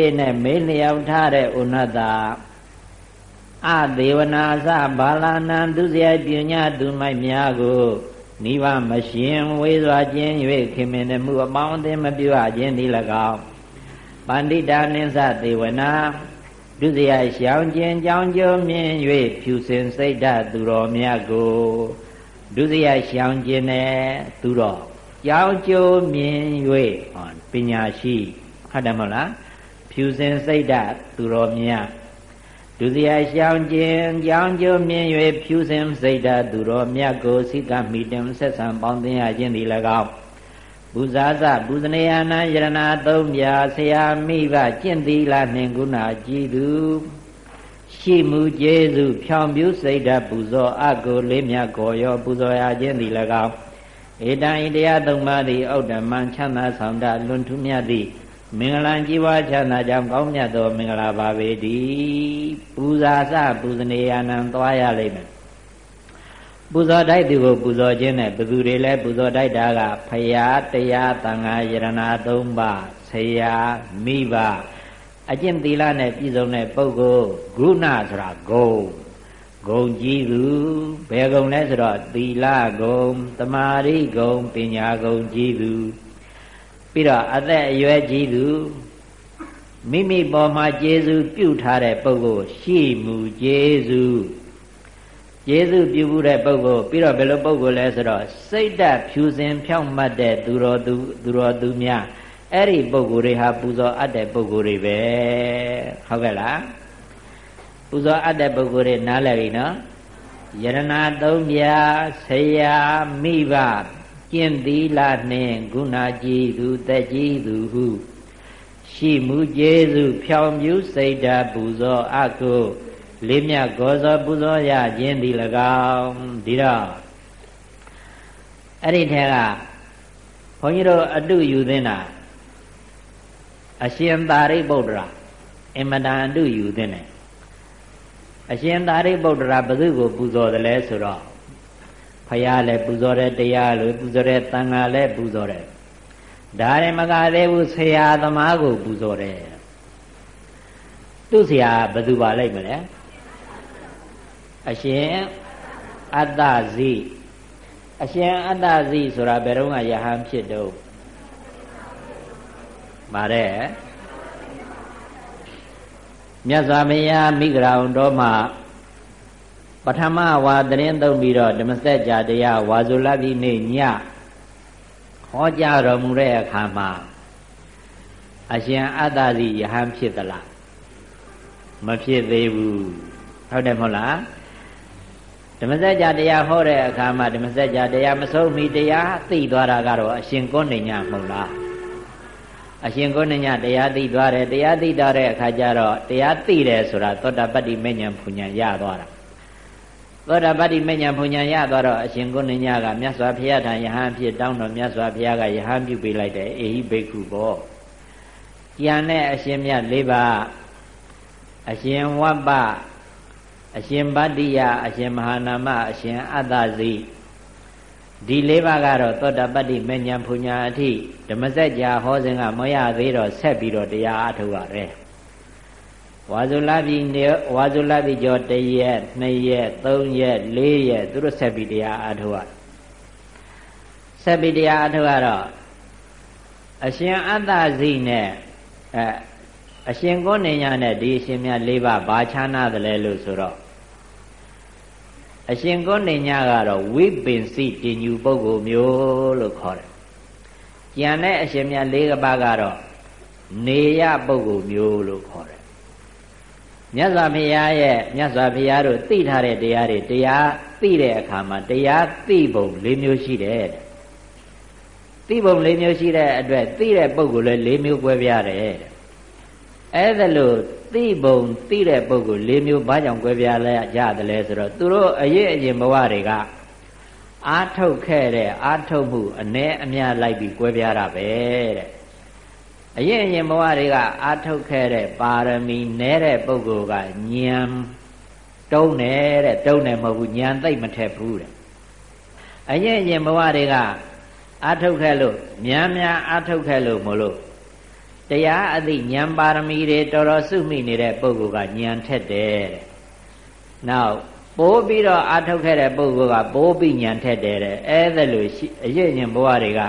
ဒီနဲ့မေးလျောက်ထားတဲ့ဥနတအဒေဝနာသဘာလနံသူစရိုက်ပညာသူမိုက်များကိုနိဗ္ဗာန်မရှင်ဝေစွာခြင်း၍ခင်မင်မှုအပေါင်းအသင်းမပြုအပ်ခြင်းဒီ၎င်းပန္တိတာနိသဒေဝနာဒုစရိုက်ရှောင်ခြင်းကြောင်းကျိုးမြင်၍ဖြူစင်စိတ်ဓာတ်သူတော်မြတ်ကိုဒုစရိုက်ရှောင်ခြင်းနဲ့သူတော်ကြောင်းကျိုးမြင်၍ပညာရှိဟုတ်တယ်မဟုတ်လား ဖြူစင်စိတ်ဓာတ်သူတော်မြတ်ဒုစရိုက်ရှောင်ခြင်းကြောင်းကျိုးမြင်၍ဖြူစင်စိတ်ဓာတ်သူတော်မြတ်ကိုစိကမိတံဆက်ဆံပေါင်းသင်ရခြင်းသည်၎င်းပူဇာသပူဇနေယနာယရဏသုံးပြဆရာမိဘကျင့်သီလနှင့်ကုဏကြည်သူရှိမှုကျေစုဖြောင်ပြူစိတ်ဓာတ်ပူဇော်အကုလေးမြတ်ကိုရောပူဇော်ရခြင်းသည်၎င်းဧတံဣတရားသုံးပါးသည်ဩဒ္ဓမံချမ်းသာဆောင်တာလွန်ထူးမြတ်သည့် မင်္ဂလာကြီးပွားချမ်းသာကြောင်းကောင်းမြတ်သောမင်္ဂလာပါပေတည်းပူဇာစပူဇနေယနံသွားရလိမ့်မယ်ပူဇော်တိုက်သူကိုပူဇော်ခြင်းနဲ့ဘယ်သူတွေလဲပူဇော်တိုက်တာကဖရာတရားတန်ခါယရဏသုံးပါးဆရာမိဘအကျင့်သီလနဲ့ပြည့်စုံတဲ့ပုဂ္ဂိုလ်ဂုဏဆိုတာဂုံဂုံကြီးသူဘယ်ဂုံလဲဆိုတော့သီလဂုံတမာရိဂုံပညာဂုံကြီးသူ ပြီးတော့အသက်အရွယ်ကြီးသူမိမိပေါ်မှာကျေးဇူးပြုထားတဲ့ပုဂ္ဂိုလ်ရှိမှုကျေးဇူးကျေးဇူးပြုမှုတဲ့ပုဂ္ဂိုလ်ပြီးတော့ဘယ်လိုပုဂ္ဂိုလ်လဲဆိုတော့စိတ်ဓာတ်ဖြူစင်ဖြောင့်မတ်တဲ့သူတော်သူသူတော်သူများအဲ့ဒီပုဂ္ဂိုလ်တွေဟာပူဇော်အပ်တဲ့ပုဂ္ဂိုလ်တွေပဲဟုတ်ကဲ့လားပူဇော်အပ်တဲ့ပုဂ္ဂိုလ်တွေနားလည်ပြီနော်ယရဏသုံးပြဆရာမိဘ ကျင့်သီလနှင့်ဂုဏကြီးသူတက်ကြီးသူဟုရှိမှုကျေစုဖြောင်ပြူစိတ်ဓာပူဇော်အကုလေးမြတ်ဂောဇောပူဇော်ရခြင်းဒီ၎င်းဒီတော့အဲ့ဒီထဲကဘုန်းကြီးတို့အတုယူသင်းတာအရှင်သာရိပုတ္တရာအင်မတန်အတုယူသင်းတယ်အရှင်သာရိပုတ္တရာဘု து ကိုပူဇော်တယ်လဲဆိုတော့ ဖရာလည်းပူဇော်တယ်တရားလည်းပူဇော်တယ်တန်ခါလည်းပူဇော်တယ်ဒါရင်မကသေးဘူးဆရာသမားကိုပူဇော်တယ်သူ့ဆရာဘယ်သူပါလိုက်မလဲအရှင်အတ္တဇိအရှင်အတ္တဇိဆိုတာဘယ်တော့ကယဟန်ဖြစ်တော့ပါတယ်မြတ်စွာဘုရားမိဂရာဝန်တော်မှာ ပထမဝါသတင်းသုံးပြီးတော့ဓမ္မစကြာတရားဝါဇုလပိနေ့ညဟောကြားတော်မူတဲ့အခါမှာအရှင်အတ္တစီယဟန်ဖြစ်သလားမဖြစ်သေးဘူးဟုတ်တယ်မဟုတ်လားဓမ္မစကြာတရားဟောတဲ့အခါမှာဓမ္မစကြာတရားမဆုံးမီတရားသိသွားတာကတော့အရှင်ကောဏညမဟုတ်လားအရှင်ကောဏညတရားသိသွားတယ်တရားသိသွားတဲ့အခါကျတော့တရားသိတယ်ဆိုတာသောတာပတ္တိမဉ္ဇဉ်ဖူညာရသွားတာ သောတာပတ္တိမဉ္ဇဉ်ဘုံညာရသွားတော့အရှင်ကုဏညကမြတ်စွာဘုရားထံယဟန်ဖြစ်တောင်းတော့မြတ်စွာဘုရားကယဟန်ပြုပေးလိုက်တယ်အေဟိဘိက္ခုပေါ့ကြံတဲ့အရှင်မြတ်၄ပါးအရှင်ဝပ္ပအရှင်ဗတ္တိယအရှင်မဟာနာမအရှင်အတ္တဇိဒီ၄ပါးကတော့သောတာပတ္တိမဉ္ဇဉ်ဘုံညာအထိဓမ္မစကြာဟောစဉ်ကမရသေးတော့ဆက်ပြီးတော့တရားအထုတ်ရတယ် ဝါဇုလပြီနေဝါဇုလပြီကျော်တရက်နှစ်ရက်သုံးရက်လေးရက်သူတို့ဆက်ပြီးတရားအားထုတ်ရဆက်ပြီးတရားအားထုတ်ရတော့အရှင်အတ္တဇိနဲ့အဲအရှင်ကိုနေညာနဲ့ဒီအရှင်မြတ်၄ပါးဘာခြားနာတယ်လဲလို့ဆိုတော့အရှင်ကိုနေညာကတော့ဝိပင်စီတင်ညူပုဂ္ဂိုလ်မျိုးလို့ခေါ်တယ်။ကျန်တဲ့အရှင်မြတ်၄ပါးကတော့နေရပုဂ္ဂိုလ်မျိုးလို့ခေါ်တယ် မြတ်စွာဘုရားရဲ့မြတ်စွာဘုရားတို့သိထားတဲ့တရားတွေတရားသိတဲ့အခါမှာတရားသိပုံ၄မျိုးရှိတယ်သိပုံ၄မျိုးရှိတဲ့အတွက်သိတဲ့ပုဂ္ဂိုလ်လည်း၄မျိုး꿰ပြရတယ်အဲ့ဒါလို့သိပုံသိတဲ့ပုဂ္ဂိုလ်၄မျိုးဘာကြောင့်꿰ပြလဲကြတယ်လဲဆိုတော့သူတို့အရေးအရင်ဘဝတွေကအာထုတ်ခဲ့တဲ့အာထုတ်မှုအ ਨੇ အများလိုက်ပြီး꿰ပြတာပဲတဲ့ အရင်အရင်ဘဝတွေကအာထုတ်ခဲ့တဲ့ပါရမီနဲတဲ့ပုဂ္ဂိုလ်ကညံတုံးတယ်တဲ့တုံးတယ်မဟုတ်ဘူးညံသိမ့်မထက်ဘူးတဲ့အရင်အရင်ဘဝတွေကအာထုတ်ခဲ့လို့များများအာထုတ်ခဲ့လို့မလို့တရားအသိဉာဏ်ပါရမီတွေတော်တော်စုမိနေတဲ့ပုဂ္ဂိုလ်ကဉာဏ်ထက်တယ်တဲ့နောက်ပိုးပြီးတော့အာထုတ်ခဲ့တဲ့ပုဂ္ဂိုလ်ကပိုးပြီးဉာဏ်ထက်တယ်တဲ့အဲ့ဒါလို့အရေးရင်ဘဝတွေက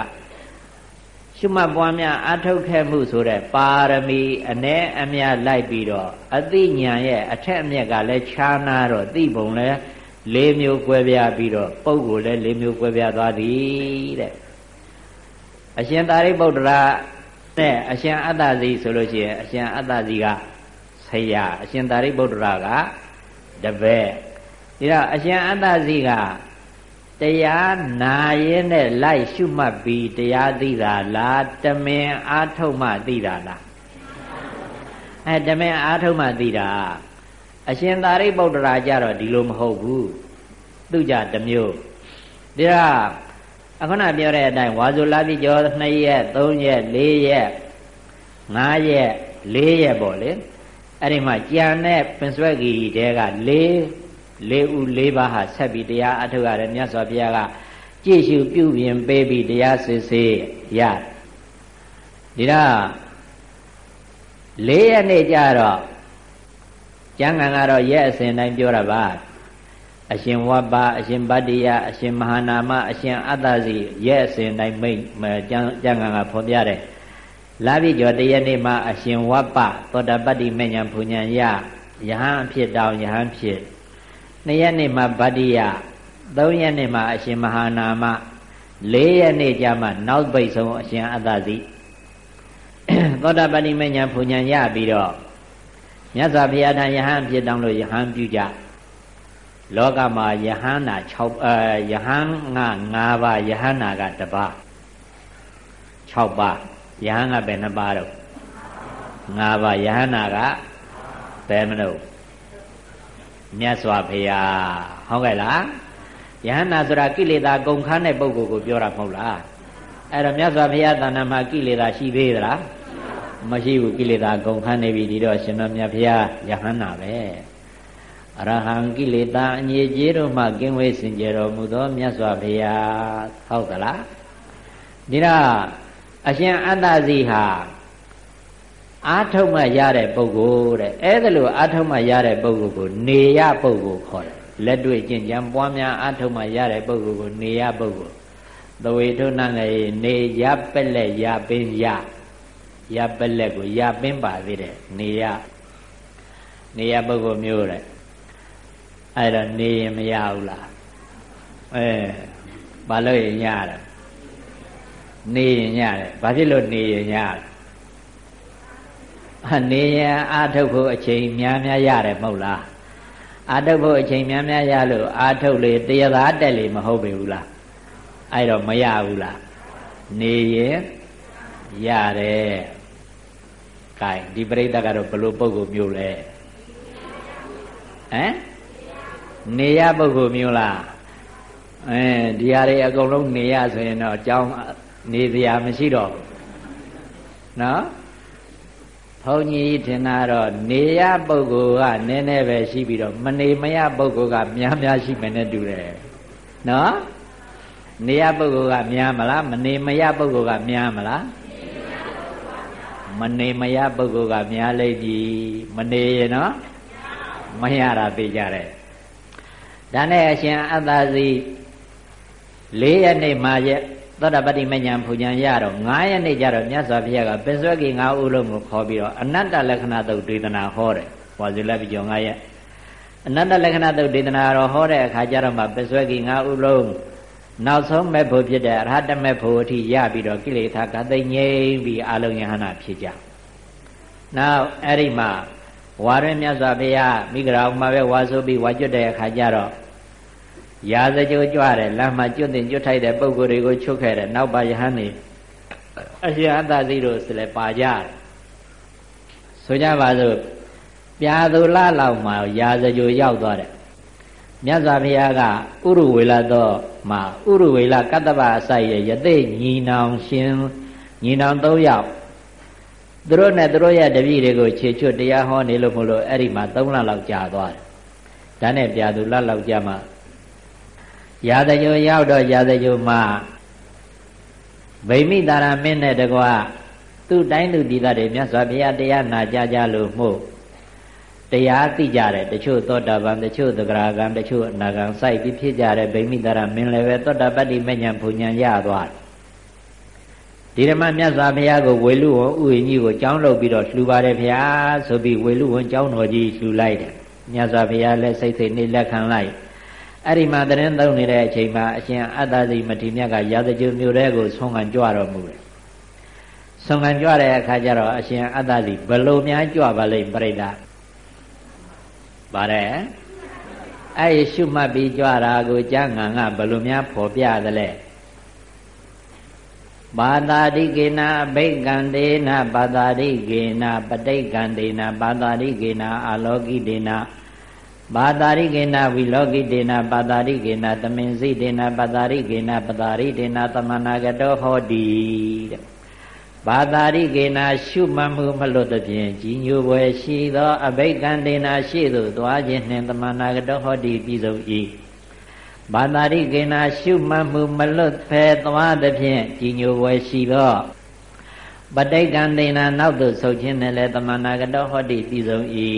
ရှုမှတ်ပွားများအာထုတ်ခဲ့မှုဆိုတဲ့ပါရမီအ ਨੇ အမြလိုက်ပြီးတော့အသိဉာဏ်ရဲ့အထက်အမြက်ကလည်းခြားနာတော့သိပုံလဲလေးမျိုးကွဲပြားပြီးတော့ပုဂ္ဂိုလ်လည်းလေးမျိုးကွဲပြားသွားသည်တဲ့အရှင်သာရိပုတ္တရာနဲ့အရှင်အတ္တဇီဆိုလို့ရှိရင်အရှင်အတ္တဇီကဆရာအရှင်သာရိပုတ္တရာကတပည့်ဒီတော့အရှင်အတ္တဇီက တရားနာရင်နဲ့လိုက်ရှုမှတ်ပြီးတရားသိတာလားတမင်အာထုတ်မှသိတာလားအဲတမင်အာထုတ်မှသိတာအရှင်သာရိပုတ္တရာကြတော့ဒီလိုမဟုတ်ဘူးသူကြတမျိုးဒါအခုနပြောတဲ့အတိုင်းဝါဇုလာပြီကျော်2ရက်3ရက်4ရက်5ရက်4ရက်ပေါ့လေအဲ့ဒီမှာကြံတဲ့ပင်စွဲကြီးတဲက4 ၄ဦး၄ပါးဟာဆက်ပြီးတရားအထုတ်ရတယ်မြတ်စွာဘုရားကကြည့်ရှုပြုပြင်ပေးပြီးတရားစစ်ဆေးရဒီတော့၄ရက်နေ့ကျတော့ကျမ်းဂန်ကတော့ရက်အစဉ်တိုင်းပြောတာပါအရှင်ဝဘ္ပအရှင်ဗတ္တိယအရှင်မဟာနာမအရှင်အတ္တစီရဲ့အစဉ်တိုင်းမိတ်ကျမ်းကျမ်းဂန်ကဖော်ပြတယ်လာပြီကျော်တရက်နေ့မှာအရှင်ဝဘ္ပသောတာပတ္တိမဉ္ဇဉ်ဘုညံယယဟန်ဖြစ်တောင်ယဟန်ဖြစ် နှစ်ရက်နေ့မှာဗတ္တိယသုံးရက်နေ့မှာအရှင်မဟာနာမလေးရက်နေ့ကျမှနောက်ပိတ်ဆုံးအရှင်အတ္တစီသောတာပတ္တိမဉ္ဇဉ်ဘုညံယပြီးတော့မြတ်စွာဘုရားထံယဟန်ဖြစ်တောင်လို့ယဟန်ပြုကြလောကမှာယဟန္တာ6အဲယဟန်ငါ9ပါးယဟန္တာကတပါး6ပါးယဟန်ကဘယ်နှပါးတော့9ပါးယဟန္တာကဘယ်မလို့ မြတ်စွာဘုရားဟုတ်ကဲ့လားယဟန္တာဆိုတာကိလေသာကုန်ခန်းတဲ့ပုဂ္ဂိုလ်ကိုပြောတာမဟုတ်လားအဲ့တော့မြတ်စွာဘုရားတဏ္ဍာမှာကိလေသာရှိသေးသလားမရှိဘူးကိလေသာကုန်ခန်းနေပြီဒီတော့ရှင်တော်မြတ်ဘုရားယဟန္တာပဲအရဟံကိလေသာအငြိကျေးတို့မှကင်းဝေးစင်ကြယ်တော်မူသောမြတ်စွာဘုရားဟုတ်သလားဒီတော့အရှင်အတ္တစီဟာ အာထုံမှရတဲ့ပုဂ္ဂိုလ်တဲ့အဲ့ဒါလို့အာထုံမှရတဲ့ပုဂ္ဂိုလ်ကိုနေရပုဂ္ဂိုလ်ခေါ်တယ်လက်တွေ့ကျင့်ကြံပွားများအာထုံမှရတဲ့ပုဂ္ဂိုလ်ကိုနေရပုဂ္ဂိုလ်သဝေထုနငယ်နေရပက်လက်ရပင်းရရပက်လက်ကိုရပင်းပါသေးတယ်နေရနေရပုဂ္ဂိုလ်မျိုးတဲ့အဲ့တော့နေရင်မရဘူးလားအဲဘာလို့ရင်ရတယ်နေရင်ရတယ်ဘာဖြစ်လို့နေရင်ရတယ်အ နေရင်အာထုတ်ဖို့အချိန်များများရတယ်မဟုတ်လားအာထုတ်ဖို့အချိန်များများရလို့အာထုတ်လေတရားသာတက်လေမဟုတ်ပေဘူးလားအဲ့တော့မရဘူးလားနေရင်ရတယ်ကဲဒီပြိဿကတော့ဘလို့ပုံကိုမျိုးလဲဟမ်နေရပုဂ္ဂိုလ်မျိုးလားအဲဒီဟာတွေအကုန်လုံးနေရဆိုရင်တော့အကြောင်းနေစရာမရှိတော့ဘူးနော် ဘုန်းကြီးထင်တာတော့နေရပုဂ္ဂိုလ်ကနည်းနည်းပဲရှိပြီးတော့မနေမရပုဂ္ဂိုလ်ကများများရှိမယ်နဲ့တူတယ်နော်နေရပုဂ္ဂိုလ်ကများမလားမနေမရပုဂ္ဂိုလ်ကများမလားမနေမရပုဂ္ဂိုလ်ကများလိမ့်ပြီမနေရနော်မရတာသိကြတယ်ဒါနဲ့အရှင်အတ္တစီ၄ရက်နေ့မှာရဲ့ သောတာပတိမဉ္ဇဉ်ဖူဉ္ဇဉ်ရတော့9ရက်နေ့ကျတော့မြတ်စွာဘုရားကပင်စွဲကြီး9ဦးလုံးကိုခေါ်ပြီးတော့အနတ္တလက္ခဏာသုတ်ဒေသနာဟောတယ်။ဝါဇုလပိကျော်9ရက်အနတ္တလက္ခဏာသုတ်ဒေသနာတော်ဟောတဲ့အခါကျတော့မှပင်စွဲကြီး9ဦးလုံးနောက်ဆုံးမဲ့ဖို့ဖြစ်တဲ့အရဟတမဲ့ဖို့အထိရပြီးတော့ကိလေသာကသိငြိမ့်ပြီးအလုံးယဟနာဖြစ်ကြ။နောက်အဲ့ဒီမှာဝါရင်းမြတ်စွာဘုရားမိဂရာဥမှာပဲဝါဆိုပြီးဝါကျွတ်တဲ့အခါကျတော့ ရာဇကြိုးကြွတယ်လမ်းမှာကျွတ်တင်ကျွတ်ထိုက်တဲ့ပုံကိုယ်တွေကိုချုပ်ခဲ့တယ်နောက်ပါယဟန်နေအရှင်အတ္တစီတို့စလည်းပါကြတယ်ဆိုကြပါစို့ပြာသူလလောက်မှာရာဇကြိုးရောက်သွားတယ်မြတ်စွာဘုရားကဥရဝေလတော့မှာဥရဝေလကတ္တဗအစိုက်ရဲ့ယသိညီနောင်ရှင်ညီနောင်၃ယောက်သူတို့နဲ့သူတို့ရဲ့တပည့်တွေကိုခြေချွတ်တရားဟောနေလို့မလို့အဲ့ဒီမှာ၃လလောက်ကြာသွားတယ်ဒါနဲ့ပြာသူလလောက်ကြာမှ ရာဇဂိုရောက်တော့ရာဇဂိုမှာဗိမိတာရမင်းနဲ့တကွသူ့တိုင်းသူဒီသားတွေမြတ်စွာဘုရားတရားနာကြကြလို့မှုတရားသိကြတယ်တချို့သောတာပန်တချို့သဂရာဂံတချို့အနာဂံစိုက်ပြီးဖြစ်ကြတယ်ဗိမိတရမင်းလည်းပဲသောတာပတ္တိမဉ္ဇဉ်ဘုံဉဏ်ရသွားတယ်ဒီဓမ္မမြတ်စွာဘုရားကိုဝေလူဝန်ဥယျာဉ်ကြီးကိုကြောင်းလုပ်ပြီးတော့လှူပါတယ်ဗျာဆိုပြီးဝေလူဝန်ကြောင်းတော်ကြီးလှူလိုက်တယ်မြတ်စွာဘုရားလည်းစိတ်စိတ်နဲ့လက်ခံလိုက် အဲ့ဒီမှာတရင်သုံးနေတဲ့အချိန်မှာအရှင်အတ္တစီမတိမြတ်ကရာဇဂုမြို့တဲကိုဆုံးခံကြွတော်မူတယ်ဆုံးခံကြွတဲ့အခါကျတော့အရှင်အတ္တစီဘလို့များကြွပါလိမ့်ပြိတ္တာပါတယ်အဲ့ဒီရှုမှတ်ပြီးကြွတာကိုကြားငံကဘလို့များဖော်ပြသလဲဘာသာတိကေနအဘိကံတေနဘာသာတိကေနပဋိကံတေနဘာသာတိကေနအာလောကိတေန ဘာသာရိကေနဝိလောကိတေနပါတာရိကေနသမင်စိတေနပါတာရိကေနပတာရိတေနသမနာကတောဟောတိတဲ့ဘာသာရိကေနရှုမှတ်မှုမလွတ်သဖြင့်ကြီးညိုပွဲရှိသောအဘိကံတေနရှိသို့သွားခြင်းနှင့်သမနာကတောဟောတိပြည်စုံ၏ဘာသာရိကေနရှုမှတ်မှုမလွတ်ဖဲသွားသဖြင့်ကြီးညိုပွဲရှိသောပဋိကံတေနနောက်သို့ဆုတ်ခြင်းနှင့်လည်းသမနာကတောဟောတိပြည်စုံ၏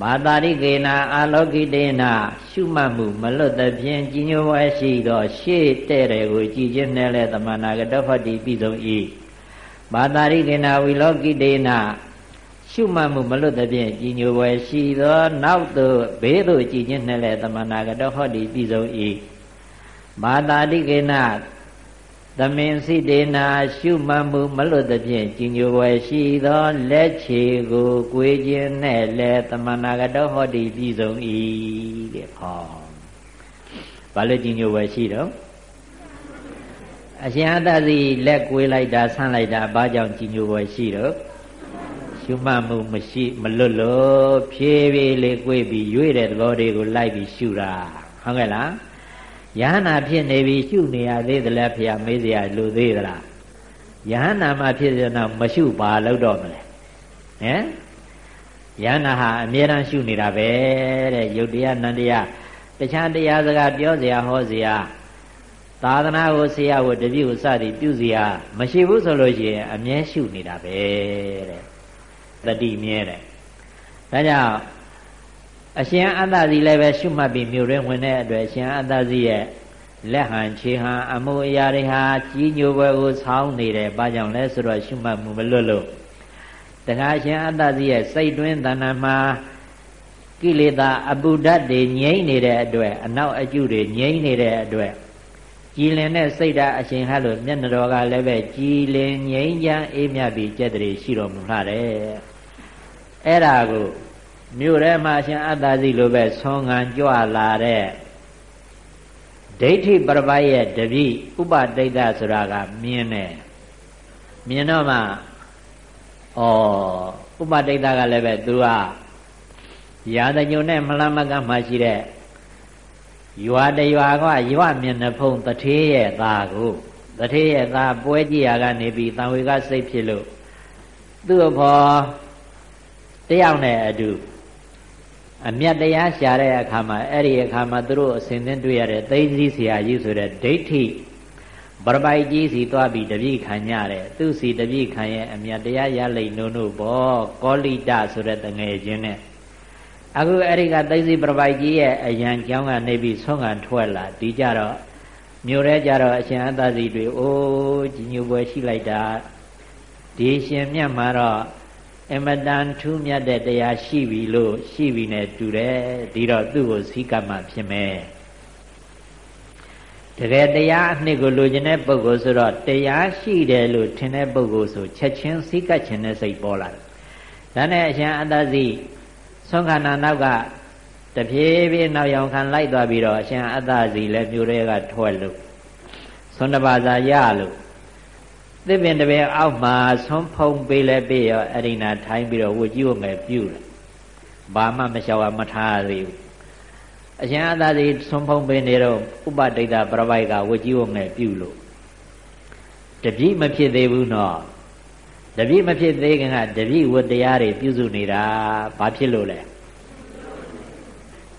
ဘာတာရိကေနာအာလောကိတေနာရှုမှတ်မှုမလွတ်သဖြင့်ကြီးညိုဝဲရှိသောရှေ့တဲ့တယ်ကိုကြည်ခြင်းနဲ့လဲသမဏဂတဟောတိပြီးဆုံး၏ဘာတာရိကေနာဝီလောကိတေနာရှုမှတ်မှုမလွတ်သဖြင့်ကြီးညိုဝဲရှိသောနောက်သို့ဘေးသို့ကြည်ခြင်းနဲ့လဲသမဏဂတဟောတိပြီးဆုံး၏ဘာတာရိကေနာ သမင်စိတေနာရှုမှတ်မှုမလွတ်သဖြင့်ကြီးညိုဝယ်ရှိသောလက်ခြေကိုကိုယ်ခြင်းနဲ့လည်းတမနာကတောဟောတိပြည်စုံ၏တဲ့ဟောဘာလို့ကြီးညိုဝယ်ရှိတော့အရှင်အတ္တစီလက်ကိုယ်လိုက်တာဆန်းလိုက်တာဘာကြောင့်ကြီးညိုဝယ်ရှိတော့ရှုမှတ်မှုမရှိမလွတ်လို့ဖြည်းဖြည်းလေးကိုယ်ပြီးရွေ့တဲ့သဘောတွေကိုလိုက်ပြီးရှုတာဟုတ်ကဲ့လား ယဟနာဖြစ်နေပြီရှုနေရသေးသလဲဖေရမေးစရာလူသေးသလားယဟနာမှဖြစ်တဲ့နောက်မရှုပါလို့တော့မလဲဟမ်ယဟနာဟာအမြဲတမ်းရှုနေတာပဲတဲ့ယုတ်တရားနန္တရားတခြားတရားစကားပြောစရာဟောစရာသာသနာကိုဆရာကိုတပည့်ကိုစသည်ပြုစရာမရှိဘူးဆိုလို့ရှိရင်အမြဲရှုနေတာပဲတဲ့တတိမြဲတယ်ဒါကြောင့် အရှင်အတ္တစီလည်းပဲရှုမှတ်ပြီးမြို့ရင်းဝင်တဲ့အတွက်အရှင်အတ္တစီရဲ့လက်ဟန်ခြေဟန်အမှုအရာတွေဟာကြီးညိုပွဲကိုဆောင်းနေတယ်။ဘာကြောင့်လဲဆိုတော့ရှုမှတ်မှုမလွတ်လို့တခါရှင်အတ္တစီရဲ့စိတ်တွင်းတဏ္ဍာမှာကိလေသာအပုဒ္ဒတ်တွေငြိမ့်နေတဲ့အတွက်အနောက်အကျုတွေငြိမ့်နေတဲ့အတွက်ကြည်လင်တဲ့စိတ်ဓာတ်အရှင်ဟလို့မျက်နှာတော်ကလည်းပဲကြည်လင်ငြိမ့်ချမ်းအေးမြတ်ပြီးကြက်တည်းရှိတော်မူလာတယ်။အဲ့ဒါကို မြို့ထဲမှာရှင်အတ္တစီလိုပဲဆွမ်းငံကြွလာတဲ့ဒိဋ္ဌိပရပိုက်ရဲ့တပိဥပဒိဋ္ဌဆိုတာကမြင်တယ်မြင်တော့မှဩဥပဒိဋ္ဌကလည်းပဲသူကရာဇညုံနဲ့မလမကမှရှိတဲ့ရွာတရွာကရွာမျက်နှဖုံးတထေးရဲ့သားကိုတထေးရဲ့သားပွဲကြည့်ရကနေပြီးတံဝေကစိတ်ဖြစ်လို့သူ့အဖော်တယောက်နဲ့အတူ အမြတ်တရားရှာတဲ့အခါမှာအဲ့ဒီအခါမှာသူတို့အစဉ်သင်းတွေ့ရတဲ့သိသိဆရာကြီးဆိုတဲ့ဒိဋ္ဌိဗရပိုက်ကြီးစီသွားပြီးတပြိခံကြတယ်သူစီတပြိခံရဲ့အမြတ်တရားရလိမ့်နို့နို့ဘောကောလိတဆိုတဲ့တငယ်ချင်းနဲ့အခုအဲ့ဒီကသိသိဗရပိုက်ကြီးရဲ့အရန်ကြောင်းကနေပြီးဆုံးခံထွက်လာဒီကြတော့မြို့ရဲကြတော့အရှင်အတ္တစီတွေအိုးကြီးညိုပွဲရှိလိုက်တာဒီရှင်မြတ်မှာတော့ အမတန်ထူးမြတ်တဲ့တရားရှိပြီလို့ရှိပြီနဲ့တူတယ်ဒီတော့သူ့ကိုစီကမှဖြစ်မယ်တကယ်တရားအနှစ်ကိုလိုချင်တဲ့ပုဂ္ဂိုလ်ဆိုတော့တရားရှိတယ်လို့ထင်တဲ့ပုဂ္ဂိုလ်ဆိုချက်ချင်းစီကတ်ခြင်းနဲ့စိတ်ပေါ်လာတယ်ဒါနဲ့အရှင်အတ္တစီဆုံးခန္ဓာနောက်ကတဖြည်းဖြည်းနောက်ယောင်ခံလိုက်သွားပြီးတော့အရှင်အတ္တစီလည်းမြို့တွေကထွက်လို့သွန်တပါးစာရလို့ သစ်ပင်တပင်အောက်မှာဆုံးဖုံပေးလဲပေးရောအဲ့ဒီနာထိုင်းပြီးတော့ဝတ်ကြီးဝငယ်ပြုတယ်ဘာမှမလျှောက်မထားသေးဘူးအရှင်အသာစီဆုံးဖုံပေးနေတော့ဥပဒိတပြပိုက်ကဝတ်ကြီးဝငယ်ပြုလို့တပြိမဖြစ်သေးဘူးနော်တပြိမဖြစ်သေးခင်ကတပြိဝတ်တရားတွေပြုစုနေတာဘာဖြစ်လို့လဲ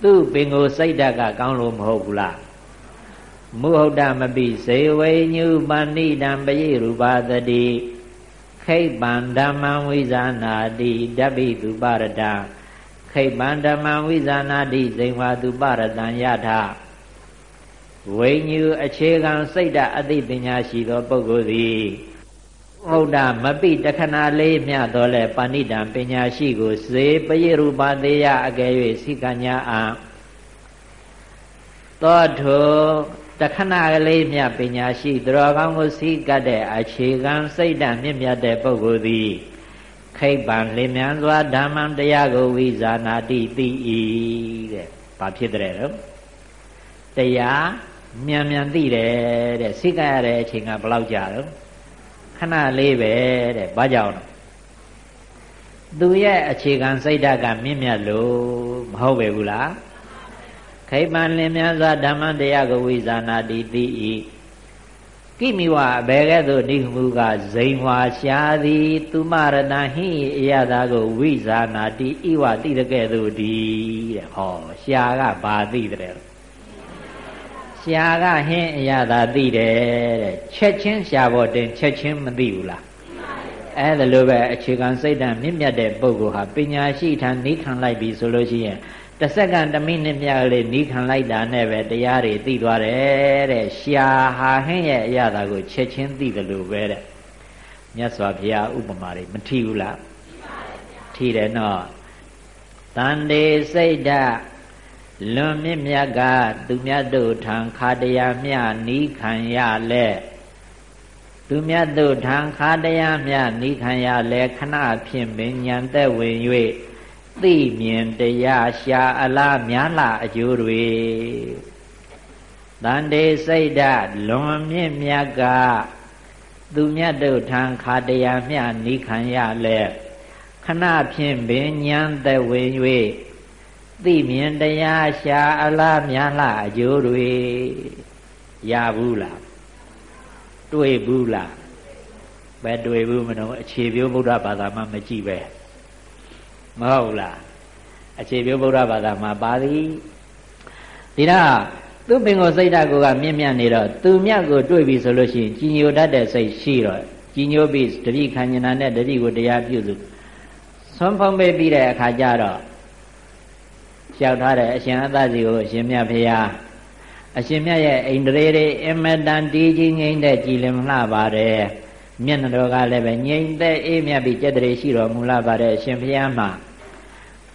သူ့ပင်ကိုစိတ်ဓာတ်ကကောင်းလို့မဟုတ်ဘူးလား မုဟုတ်တမပိစေဝိညုပဏိတံပရိရူပသတိခိပံဓမ္မံဝိဇာနာတိတပိသူပရတံခိပံဓမ္မံဝိဇာနာတိဇိမ်ဝါသူပရတံယထဝိညူအခြေခံစိတ်ဓာအသိပညာရှိသောပုဂ္ဂိုလ်သည်ဩဒမပိတခဏလေးမြတော်လဲပါဏိတံပညာရှိကိုစေပယရူပသေးယအကယ်၍စိကညာအာသောထု တခဏကလေးမြပညာရှိသူတော်ကောင်းကိုစိကတ်တဲ့အခြေခံစိတ်ဓာတ်မြင့်မြတ်တဲ့ပုဂ္ဂိုလ်သည်ခိပ္ပံလင်မြန်စွာဓမ္မံတရားကိုဝိဇာနာတိသိ၏တဲ့။ဘာဖြစ်တဲ့တော့တရားမြန်မြန်သိတယ်တဲ့စိကတ်ရတဲ့အချိန်ကဘယ်လောက်ကြာတော့ခဏလေးပဲတဲ့။ဘာကြောင့်လဲ။သူရဲ့အခြေခံစိတ်ဓာတ်ကမြင့်မြတ်လို့မဟုတ်ပဲဘူးလား။ ခိမံလင်မြစွာဓမ္မတရားကိုဝိဇာနာတိတိဤကိမိဝအဘယ်ကဲ့သို့နိမှုကဇိန်ဝါရှာသည် သူမရဏဟိအယတာကိုဝိဇာနာတိဤဝတိတကဲ့သို့ဒီတဲ့ဟောရှာကဘာသိတဲ့ရှာကဟင်းအယတာသိတယ်တဲ့ချက်ချင်းရှာဖို့တင်ချက်ချင်းမသိဘူးလားအဲ့ဒါလိုပဲအခြေခံစိတ်ဓာတ်မြင့်မြတ်တဲ့ပုဂ္ဂိုလ်ဟာပညာရှိထံနိခံလိုက်ပြီဆိုလို့ရှိရင် တစ်စက္ကန့်တစ်မိနစ်မြတ်လေးနီးခံလိုက်တာနဲ့ပဲတရားတွေသိသွားတယ်တဲ့ရှာဟာဟင်းရဲ့အရာသာကိုချက်ချင်းသိတယ်လို့ပဲတဲ့မြတ်စွာဘုရားဥပမာတွေမထီဘူးလားထီတယ်နော်တန်တေစိတ်ဓာလွန်မြင့်မြတ်ကသူမြတ်တို့ထံခါတရားမြနီးခံရလဲသူမြတ်တို့ထံခါတရားမြနီးခံရလဲခဏဖြင့်ပင်ညံသက်ဝင်၍ သိမြင်တရားရှာအလားများလာအကျိုးတွေတန်တေစိတ်ဓာတ်လွန်မြင့်မြတ်ကသူမြတ်တို့ထံခါတရားမျှနိခံရလဲခဏဖြင့်ပင်ဉာဏ်သက်ဝင်၍သိမြင်တရားရှာအလားများလာအကျိုးတွေရဘူးလားတွေ့ဘူးလားပဲတွေ့ဘူးမလို့အခြေပြုဗုဒ္ဓဘာသာမှမကြည့်ပဲ မဟုတ်လားအခြေပြုဗုဒ္ဓဘာသာမှာပါသည်ဒီတော့သူပင်ကိုစိတ်ဓာတ်ကိုကမြင့်မြတ်နေတော့သူမြတ်ကိုတွေ့ပြီဆိုလို့ရှိရင်ကြီးညိုတတ်တဲ့စိတ်ရှိတော့ကြီးညိုပြီးတတိခဏနာနဲ့တတိကိုတရားပြုစုဆွမ်းဖုံးပေးပြီးတဲ့အခါကျတော့လျှောက်ထားတဲ့အရှင်အသစီကိုအရှင်မြတ်ဖေဟာအရှင်မြတ်ရဲ့အိန္ဒြေတွေအမတန်တီးကြီးငိမ့်တဲ့ကြည်လင်လှပါတယ် မျက်နှာတော်ကလည်းပဲငြိမ်သက်အေးမြတ်ပြီးကြက်တရေရှိတော်မူလာပါတဲ့အရှင်ဘုရားမှာ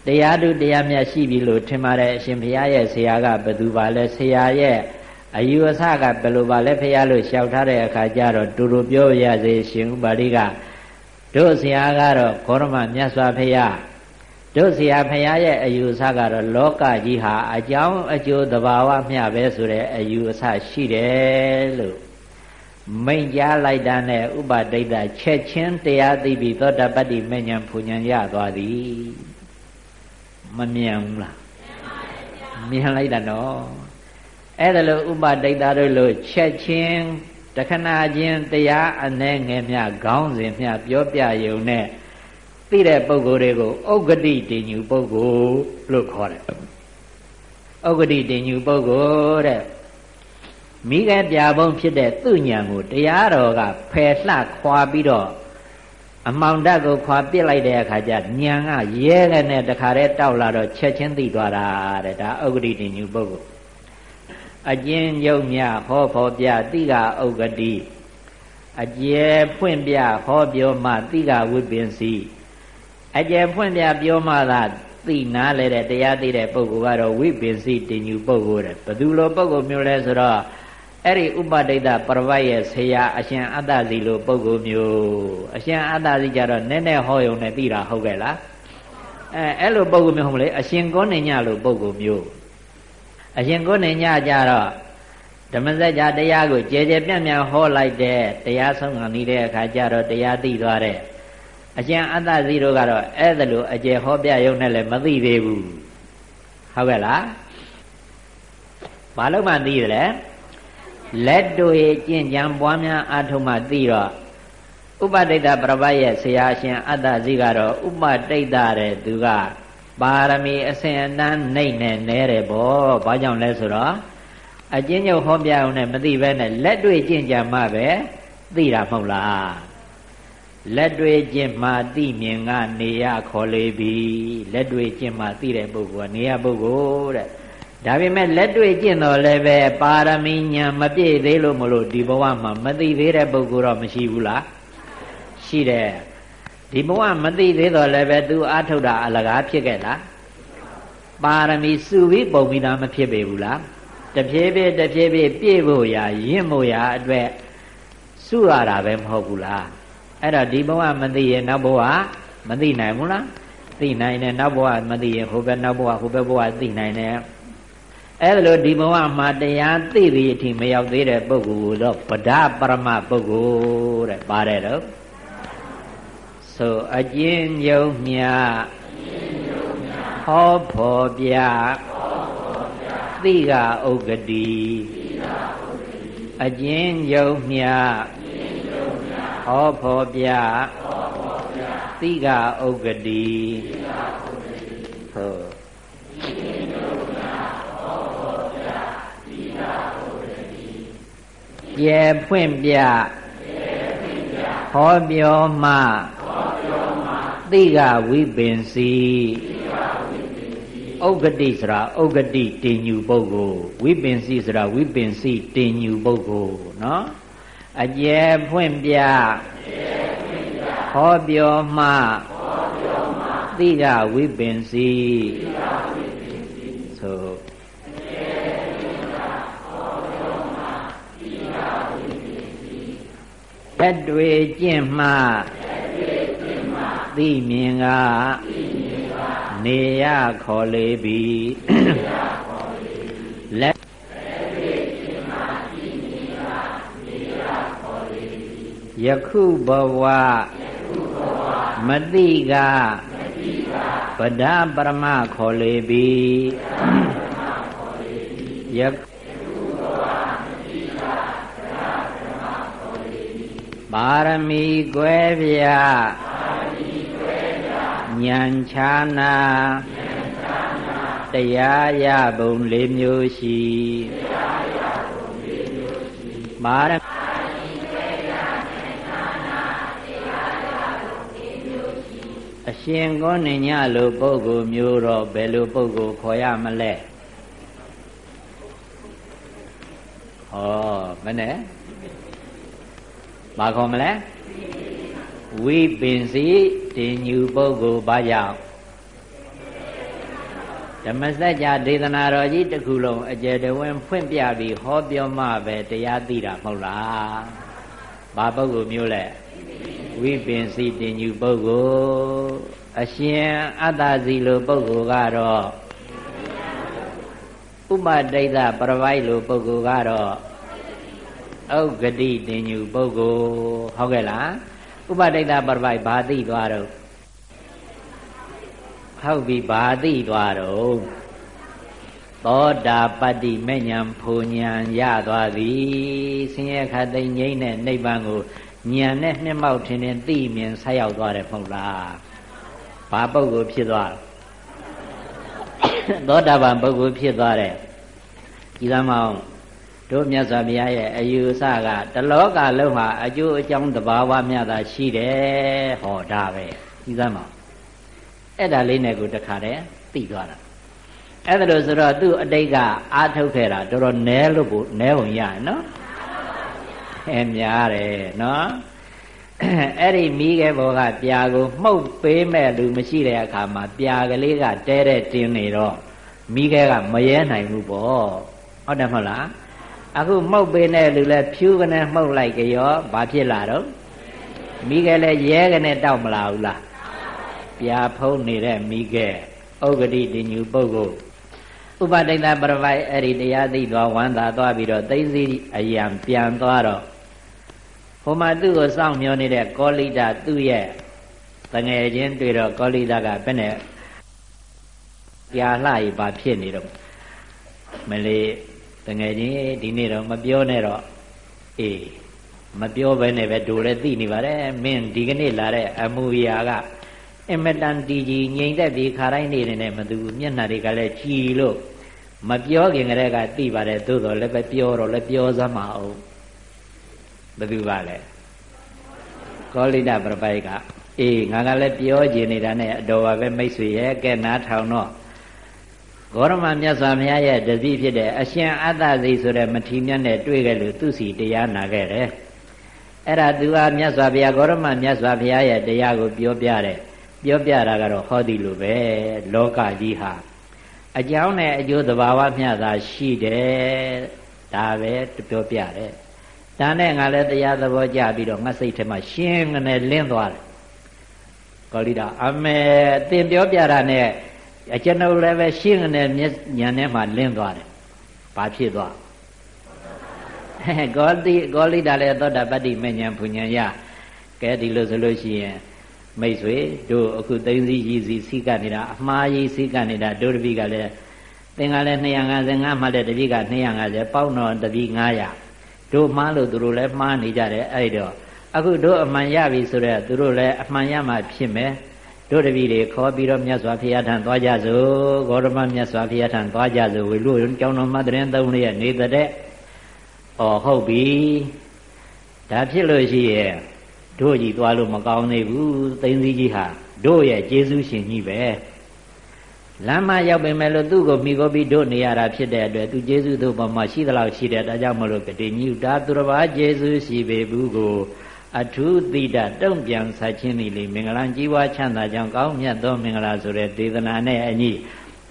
တရားသူတရားမြတ်ရှိပြီလို့ထင်ပါတယ်အရှင်ဘုရားရဲ့ဆရာကဘယ်သူပါလဲဆရာရဲ့အယူအဆကဘယ်လိုပါလဲဖះလို့လျှောက်ထားတဲ့အခါကျတော့တူတူပြောရစေရှင်ဥပါလိကတို့ဆရာကတော့ဂေါရမမြတ်စွာဘုရားတို့ဆရာဖះရဲ့အယူအဆကတော့လောကကြီးဟာအကြောင်းအကျိုးသဘာဝမျှပဲဆိုတဲ့အယူအဆရှိတယ်လို့ မိန်ကြားလိုက်တာနဲ့ဥပဒိတ်ချက်ချင်းတရားသိပြီးသောတာပတ္တိမဉ္ဇဉ်ဖူဉ္ဇဉ်ရသွားသည်မမြန်ဘူးလားမြန်လိုက်တာနော်အဲ့ဒါလို့ဥပဒိတ်တို့လို့ချက်ချင်းတခဏချင်းတရားအနှဲငယ်မြခေါင်းစဉ်မြပြောပြယုံနဲ့သိတဲ့ပုဂ္ဂိုလ်တွေကိုဥက္ကတိတင်ညူပုဂ္ဂိုလ်လို့ခေါ်တယ်ဥက္ကတိတင်ညူပုဂ္ဂိုလ်တဲ့ မိခဲပြဘုံဖြစ်တဲ့သူ့ညံကိုတရားတော်ကဖယ်လှခွာပြီးတော့အမောင်ဓာတ်ကိုခွာပစ်လိုက်တဲ့အခါကျညံကရဲတဲ့နဲ့တခါတည်းတောက်လာတော့ချက်ချင်းသိသွားတာတဲ့ဒါဥက္ကဋိတင်ညူပုဂ္ဂိုလ်အကျဉ်းယုံမြဟောဖော်ပြတိကဥက္ကတိအကျယ်ဖွင့်ပြဟောပြောမှတိကဝိပင်စီအကျယ်ဖွင့်ပြပြောမှသာသိနာလဲတဲ့တရားသိတဲ့ပုဂ္ဂိုလ်ကတော့ဝိပင်စီတင်ညူပုဂ္ဂိုလ်တဲ့ဘယ်သူလိုပုဂ္ဂိုလ်မျိုးလဲဆိုတော့ အဲ့ဒီဥပဒိတပရပတ်ရဲ့ဆရာအရှင်အတ္တစီလိုပုဂ္ဂိုလ်မျိုးအရှင်အတ္တစီကြတော့နည်းနည်းဟောယုံနဲ့ပြီးတာဟုတ်ကဲ့လားအဲအဲ့လိုပုဂ္ဂိုလ်မျိုးဟုတ်မလဲအရှင်ကောနေညလိုပုဂ္ဂိုလ်မျိုးအရှင်ကောနေညကြတော့ဓမ္မစကြာတရားကိုကြဲကြဲပြန့်ပြန့်ဟောလိုက်တဲ့တရားဆုံးခံနေတဲ့အခါကျတော့တရားသိသွားတဲ့အရှင်အတ္တစီတို့ကတော့အဲ့ဒါလိုအကျယ်ဟောပြယုံနဲ့လည်းမသိသေးဘူးဟုတ်ကဲ့လားဘာလို့မှသိတယ်လဲ လက်တွေ့ကျင့်ကြံပွားများအထုံးမှသိတော့ဥပဒိတပရပတ်ရဲ့ဆရာရှင်အတ္တစီကတော့ဥပဒိတတဲ့သူကပါရမီအစဉ်အတန်းနှိမ့်နေနေတယ်ဗောဘာကြောင့်လဲဆိုတော့အကျဉ်းချုပ်ဟောပြအောင်နဲ့မသိပဲနဲ့လက်တွေ့ကျင့်ကြံမှပဲသိတာမဟုတ်လားလက်တွေ့ကျင့်မှသိမြင်ကနေရခေါ်လေပြီလက်တွေ့ကျင့်မှသိတဲ့ပုဂ္ဂိုလ်ကနေရပုဂ္ဂိုလ်တဲ့ ဒါပေမဲ့လက်တွေ့ကျင့်တော်လည်းပဲပါရမီညာမပြည့်သေးလို့မလို့ဒီဘဝမှာမသိသေးတဲ့ပုဂ္ဂိုလ်တော့မရှိဘူးလားရှိတယ်ဒီဘဝမသိသေးတော့လည်းပဲသူအာထုတ်တာအလကားဖြစ်ခဲ့လားပါရမီစုပြီးပုံပြီးသားမဖြစ်ပေဘူးလားတဖြည်းဖြည်းတဖြည်းဖြည်းပြည့်ဖို့ရာရင့်ဖို့ရာအတွက်စုရတာပဲမဟုတ်ဘူးလားအဲ့တော့ဒီဘဝမသိရင်နောက်ဘဝမသိနိုင်ဘူးလားသိနိုင်တယ်နောက်ဘဝမသိရင်ဟိုဘက်နောက်ဘဝဟိုဘက်ဘဝသိနိုင်တယ် အဲ့ဒါလို့ဒီဘဝမှာတရားသိပြီးအထိမရောက်သေးတဲ့ပုဂ္ဂိုလ်တော့ဗဒပရမပုဂ္ဂိုလ်တဲ့ပါတယ်တော့ဆိုအကျဉ်းယုံမြဟောဖော်ပြသိကဥက္ကတိအကျဉ်းယုံမြဟောဖော်ပြသိကဥက္ကတိဟုတ် ကျေဖွင့်ပြဟောပြောမှသိကဝိပင်စီဥက္ကတိဆိုတာဥက္ကတိတင်ညူပုဂ္ဂိုလ်ဝိပင်စီဆိုတာဝိပင်စီတင်ညူပုဂ္ဂိုလ်နော်အကျယ်ဖွင့်ပြဟောပြောမှသိကဝိပင်စီဆို သက်တွေကျင့်မှသိမြင်ကနေရခေါ်လေပြီလက်ယခုဘဝမတိကဗဒပရမခေါ်လေပြီယ ပါရမီကွယ်ပြဉာဏ်ချာနာတရားရဘုံ၄မျိုးရှိပါရအရှင်ကောနေညလိုပုဂ္ဂိုလ်မျိုးတော့ဘယ်လိုပုဂ္ဂိုလ်ခေါ်ရမလဲဟောမနဲ့ ဘာခေါ်မလဲဝိပင်စီတင်ညူပုဂ္ဂိုလ်ဘာကြောင့်ဓမ္မစကြာဒေသနာတော်ကြီးတစ်ခုလုံးအကျယ်တဝင်းဖွင့်ပြပြီးဟောပြောမှပဲတရားသိတာမဟုတ်လားဘာပုဂ္ဂိုလ်မျိုးလဲဝိပင်စီတင်ညူပုဂ္ဂိုလ်အရှင်အတ္တစီလိုပုဂ္ဂိုလ်ကတော့ဥပဒိဋ္ဌပရဝိုက်လိုပုဂ္ဂိုလ်ကတော့ ဥက္ကတိတင်ညူပုဂ္ဂိုလ်ဟုတ်ကဲ့လားဥပဒိတပရပိုက်ဘာသိသွားတော့ဟုတ်ပြီဘာသိသွားတော့သောတာပတ္တိမေညာဖူညာရသွားသည်ဆင်းရဲခတ်သိငြိမ့်တဲ့နိဗ္ဗာန်ကိုဉာဏ်နဲ့မျက်မှောက်ထင်ထင်သိမြင်ဆက်ရောက်သွားတယ်မဟုတ်လားဘာပုဂ္ဂိုလ်ဖြစ်သွားသောတာပန်ပုဂ္ဂိုလ်ဖြစ်သွားတယ်ကြည်သမောင်း တို့မြတ်စွာဘုရားရဲ့အယူအဆကတလောကလုံးဟာအကျိုးအကြောင်းတဘာဝမြတ်သာရှိတယ်ဟောဒါပဲဤသမောအဲ့ဒါလေးနဲ့ကိုတခါတည်းသိသွားတာအဲ့ဒါလို့ဆိုတော့သူ့အတိတ်ကအာထုတ်ခဲ့တာတော်တော်နဲလို့ကိုနဲုံရနော်အဲများတယ်နော်အဲ့ဒီမိခဲဘောကပြာကိုမှုတ်ပေးမဲ့လူမရှိတဲ့အခါမှာပြာကလေးကတဲတဲ့တင်းနေတော့မိခဲကမရဲနိုင်ဘူးပေါ့ဟုတ်တယ်မဟုတ်လား အခုမှုတ်ပေးတဲ့လူလဲဖြူကနေမှုတ်လိုက်ကြောဘာဖြစ်လာတော့မိခဲလဲရဲကနေတောက်မလာဘူးလားပြာဖုံးနေတဲ့မိခဲဥဂတိတင်ညူပုဂ္ဂိုလ်ဥပဒိတပရပိုက်အဲ့ဒီတရားသိသွားဝမ်းသာသွားပြီးတော့သိသိအယံပြန်သွားတော့ဟိုမှာသူ့ကိုစောင့်မျောနေတဲ့ကောလိတာသူ့ရဲ့တငယ်ချင်းတွေ့တော့ကောလိတာကဘယ်နဲ့ပြာလှကြီးဘာဖြစ်နေတော့မလေး တငယ်ချင်းဒီနေ့တော့မပြောနဲ့တော့အေးမပြောဘဲနဲ့ပဲဒိုလည်းသိနေပါတယ်မင်းဒီကနေ့လာတဲ့အမူအရာကအင်မတန်တီကြီးငြိမ်သက်ပြီးခါတိုင်းနေနေမသူမျက်နှာတွေကလည်းကြည်လို့မပြောခင်ကတည်းကသိပါတယ်သို့တော်လည်းပဲပြောတော့လည်းပြောစမ်းမအောင်ဘယ်သူပါလဲကောလိတပြပိုက်ကအေးငါကလည်းပြောကြည်နေတာနဲ့အတော်ပါပဲမိတ်ဆွေရဲ့ကဲနားထောင်တော့ ဂေါရမမြတ်စွာဘုရားရဲ့တတိဖြစ်တဲ့အရှင်အတ္တစိဆိုတဲ့မထီမြတ်နဲ့တွေ့ခဲ့လို့သူစီတရားနာခဲ့တယ်အဲ့ဒါသူဟာမြတ်စွာဘုရားဂေါရမမြတ်စွာဘုရားရဲ့တရားကိုပြောပြတယ်ပြောပြတာကတော့ဟောဒီလိုပဲလောကကြီးဟာအကြောင်းနဲ့အကျိုးသဘာဝမျှသာရှိတယ်ဒါပဲပြောပြတယ်ဒါနဲ့ငါလည်းတရားသဘောကျပြီးတော့ငါစိတ်ထဲမှာရှင်းငနဲ့လင်းသွားတယ်ကောလိတာအမေသင်ပြောပြတာနဲ့ အကျွန်ုပ်လည်းပဲရှင်းငနဲ့မျက်ညံထဲမှာလင်းသွားတယ်ဘာဖြစ်သွားကောတိကောလိတာလည်းသောတာပတ္တိမဉ္ဇဉ်ဘုညံရကဲဒီလိုဆိုလို့ရှိရင်မိတ်ဆွေတို့အခုသိသိရည်စီစီကနေတာအမှားကြီးစီကနေတာတို့တပိကလည်းသင်္ကလည်း255မှလည်းတပိက250ပေါင်းတော့တပိ900တို့မှားလို့သူတို့လည်းမှားနေကြတယ်အဲ့တော့အခုတို့အမှန်ရပြီဆိုတော့သူတို့လည်းအမှန်ရမှဖြစ်မယ် တို့တပည့်တွေခေါ်ပြီးတော့မြတ်စွာဘုရားထံသွားကြစို့ဂေါရမမြတ်စွာဘုရားထံသွားကြစို့ဝေလို့ကျောင်းတော်မှတရင်သုံးလေးရနေတဲ့ဩဟုတ်ပြီဒါဖြစ်လို့ရှိရဲ့တို့ကြီးသွားလို့မကောင်းသေးဘူးသိန်းစည်းကြီးဟာတို့ရဲ့ကျေးဇူးရှင်ကြီးပဲလမ်းမရောက်ပေမဲ့လို့သူ့ကိုမိကိုပြီးတို့နေရတာဖြစ်တဲ့အတွက်သူကျေးဇူးတို့ပေါ်မှာရှိသလောက်ရှိတယ်ဒါကြောင့်မလို့ကတိညုတာသူတစ်ပါးကျေးဇူးရှိပေဘူးကို အထူးသီတာတုံ့ပြန်ဆက်ခြင်းသည်လေမင်္ဂလာကြီးပွားချမ်းသာကြောင်းကောင်းမြတ်သောမင်္ဂလာဆိုတဲ့ဒေသနာနဲ့အညီ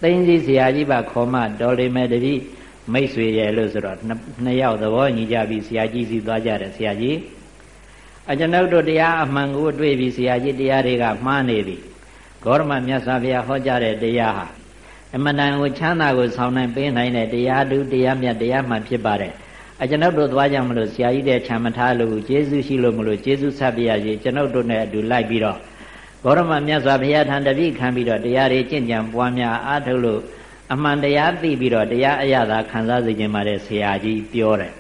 သိန်းစည်းဆရာကြီးပါခေါ်မှတော်လိမ့်မယ်တတိမိတ်ဆွေရဲ့လို့ဆိုတော့နှစ်ယောက်သဘောညီကြပြီးဆရာကြီးစီသွားကြတယ်ဆရာကြီးအကျွန်ုပ်တို့တရားအမှန်ကိုတွေ့ပြီးဆရာကြီးတရားတွေကမှားနေပြီဂေါရမမြတ်စွာဘုရားဟောကြားတဲ့တရားဟာအမှန်တန်ကိုချမ်းသာကိုဆောင်နိုင်ပေးနိုင်တဲ့တရားတူတရားမြတ်တရားမှန်ဖြစ်ပါတယ် အကျွန်ုပ်တို့သွားကြမလို့ဆရာကြီးတဲ့ခြံမထားလို့ကျေးဇူးရှိလို့မလို့ကျေးဇူးဆက်ပြရစီကျွန်ုပ်တို့နဲ့အတူလိုက်ပြီးတော့ဂေါရမမြတ်စွာဘုရားထံတပိခံပြီးတော့တရားတွေကျင့်ကြံပွားများအားထုတ်လို့အမှန်တရားသိပြီးတော့တရားအရသာခံစားစေခြင်းပါတယ်ဆရာကြီးပြောတယ်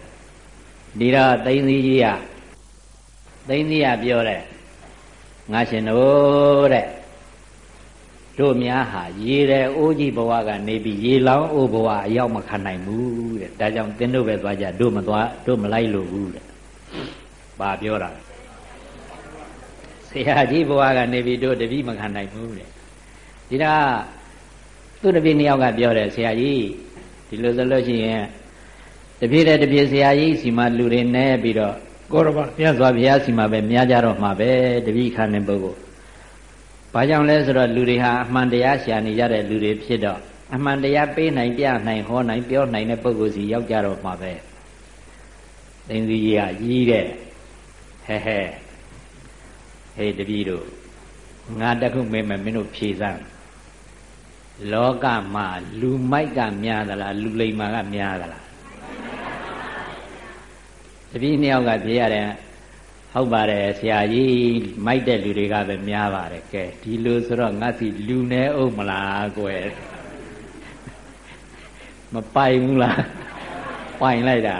ဒီတော့သိသိကြီးကသိသိရပြောတယ်ငါရှင်တို့တဲ့ တို့များဟာရေတဲ့အိုးကြီးဘဝကနေပြီးရေလောင်းအိုးဘဝအရောက်မခံနိုင်ဘူးတဲ့ဒါကြောင့်သင်တို့ပဲသွားကြတို့မသွားတို့မလိုက်လို့ဘူးတဲ့ဘာပြောတာဆရာကြီးဘဝကနေပြီးတို့တပည့်မခံနိုင်ဘူးတဲ့ဒီတော့သူတပည့်နှစ်ယောက်ကပြောတယ်ဆရာကြီးဒီလိုဆိုလို့ရှိရင်တပည့်တဲ့တပည့်ဆရာကြီးစီမလူတွေနဲ့ပြီးတော့ကိုရမမြတ်စွာဘုရားစီမှာပဲများကြတော့မှာပဲတပည့်ခံတဲ့ပုဂ္ဂိုလ် ဘာကြောင့်လဲဆိုတော့လူတွေဟာအမှန်တရားရှာနေကြတဲ့လူတွေဖြစ်တော့အမှန်တရားပေးနိုင်ပြနိုင်ဟောနိုင်ပြောနိုင်တဲ့ပုဂ္ဂိုလ်စီရောက်ကြတော့မှာပဲသိသိကြီးကကြီးတဲ့ဟဲဟဲဟေးတပည့်တို့ငါတခုမင်းမမင်းတို့ဖြေစမ်းလောကမှာလူမိုက်ကများသလားလူလိမ္မာကများသလားတပည့်နှစ်ယောက်ကဖြေရတယ် ဟုတ်ပါတယ်ဆရာကြီးမိုက်တဲ့လူတွေကပဲများပါတယ်ကဲဒီလိုဆိုတော့ငါစီလူနေအောင်မလားကွယ်မပိုင်ဘူးလားပိုင်လိုက်တာ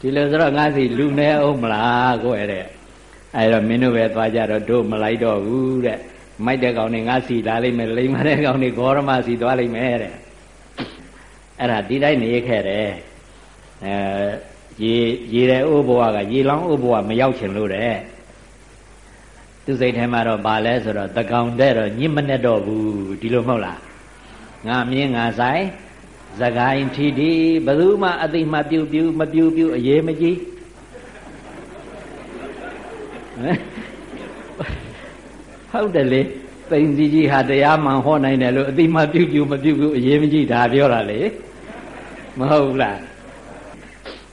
ဒီလိုဆိုတော့ငါစီလူနေအောင်မလားကွယ်တဲ့အဲတော့မင်းတို့ပဲသွားကြတော့တို့မလိုက်တော့ဘူးတဲ့မိုက်တဲ့ကောင်တွေငါစီလာလိမ့်မယ်လိမ္မာတဲ့ကောင်တွေဂေါရမစီသွားလိမ့်မယ်တဲ့အဲ့ဒါဒီတိုင်းနေခဲ့တယ်အဲ ရေရေတဲ့ဥဘဝကရေလောင်းဥဘဝမရောက်ချင်လို့တဲ့သူစိတ်ထဲမှာတော့ဗာလဲဆိုတော့တကောင်တဲ့တော့ညစ်မနဲ့တော့ဘူးဒီလိုမဟုတ်လားငါမြင်းငါဆိုင်သခိုင်းထီထီဘယ်သူမှအသိမှပြူပြူမပြူပြူအရေးမကြီးဟုတ်တယ်လေသိင်စီကြီးဟာတရားမှန်ဟောနိုင်တယ်လို့အသိမှပြုပြုမပြုပြုအရေးမကြီးဒါပြောတာလေမဟုတ်လား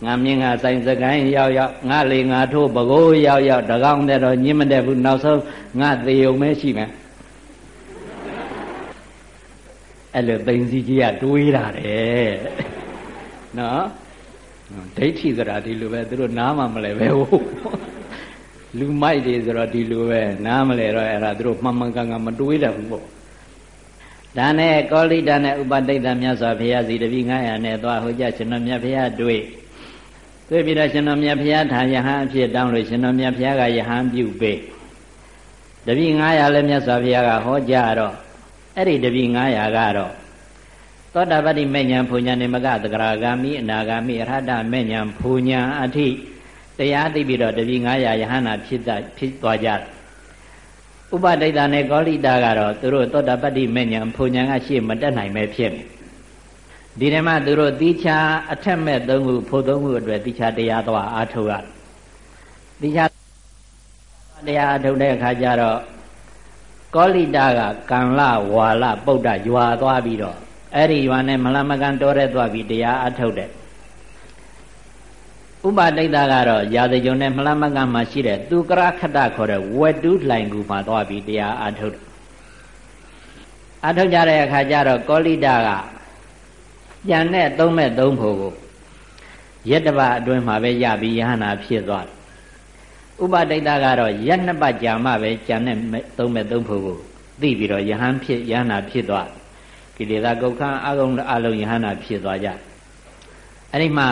ငါမြင်ငါဆိုင်စကိုင်းရောက်ရောက်ငါလေငါထိုးပကိုးရောက်ရောက်တကောင်းတဲ့တော့ညင်မတဲ့ဘူးနောက်ဆုံးငါသေုံမဲရှိမယ်အဲ့လိုသိင်စီကြီးကတွေးတာတဲ့နော်ဒိဋ္ဌိဆိုတာဒီလိုပဲသူတို့နားမှမလဲပဲဟုတ်လူမိုက်တွေဆိုတော့ဒီလိုပဲနားမလဲတော့အဲ့ဒါသူတို့မှန်မှန်ကန်ကန်မတွေးတတ်ဘူးပေါ့ဒါနဲ့ကောလိတနဲ့ဥပတိတ်တမြတ်စွာဘုရားစီတပိ900နဲ့သွားဟိုကြရှင်တော်မြတ်ဘုရားတွေ့ တွေ့ပြီးတော့ရှင်တော်မြတ်ဘုရားထာယဟန်အဖြစ်တောင်းလို့ရှင်တော်မြတ်ဘုရားကယဟန်ပြုပေးတပိ900လည်းမြတ်စွာဘုရားကဟောကြားတော့အဲ့ဒီတပိ900ကတော့သောတာပတ္တိမေညာဖူညာနေမကသဂရာဂာမိအနာဂာမိအရဟတမေညာဖူညာအထိတရားသိပြီးတော့တပည့်900ယဟန္တာဖြစ်တာဖြစ်သွားကြတယ်ဥပဒိတာနဲ့ကောလိတာကတော့သူတို့သောတာပတ္တိမေညာဖုန်ညာကရှေ့မတက်နိုင်ပဲဖြစ်နေ ဒီထဲမှာသူတို့တိချာအထက်မဲ့သုံးခုဖို့သုံးခုအတွက်တိချာတရားသွားအားထုတ်ရတယ်တိချာတရားအားထုတ်တဲ့အခါကျတော့ကောလိတာကကံလဝါလပုဒ္ဒရွာသွားပြီးတော့အဲ့ဒီရွာနဲ့မလမကန်တော်ရဲသွားပြီးတရားအားထုတ်တဲ့ဥပဒိတ်တာကတော့ရာဇကြုံနဲ့မလမကမှာရှိတဲ့သူကရခတခေါ်တဲ့ဝက်တူးလှိုင်ကူမှာသွားပြီးတရားအာထုတ်အာထုတ်ကြတဲ့အခါကျတော့ကောလိတာက ပြန်နဲ့သုံးမဲ့သုံးဖို့ကိုရက်တပတ်အတွင်းမှာပဲရပြီးယဟနာဖြစ်သွားတယ်ဥပဒိတ်တာကတော့ရက်နှစ်ပတ်ကြာမှပဲကြံနဲ့သုံးမဲ့သုံးဖို့ကိုသိပြီးတော့ယဟန်ဖြစ်ယဟနာဖြစ်သွားကိလေသာကုတ်ခန်းအကုန်အလုံးယဟနာဖြစ်သွားကြအဲ့ဒီမှာ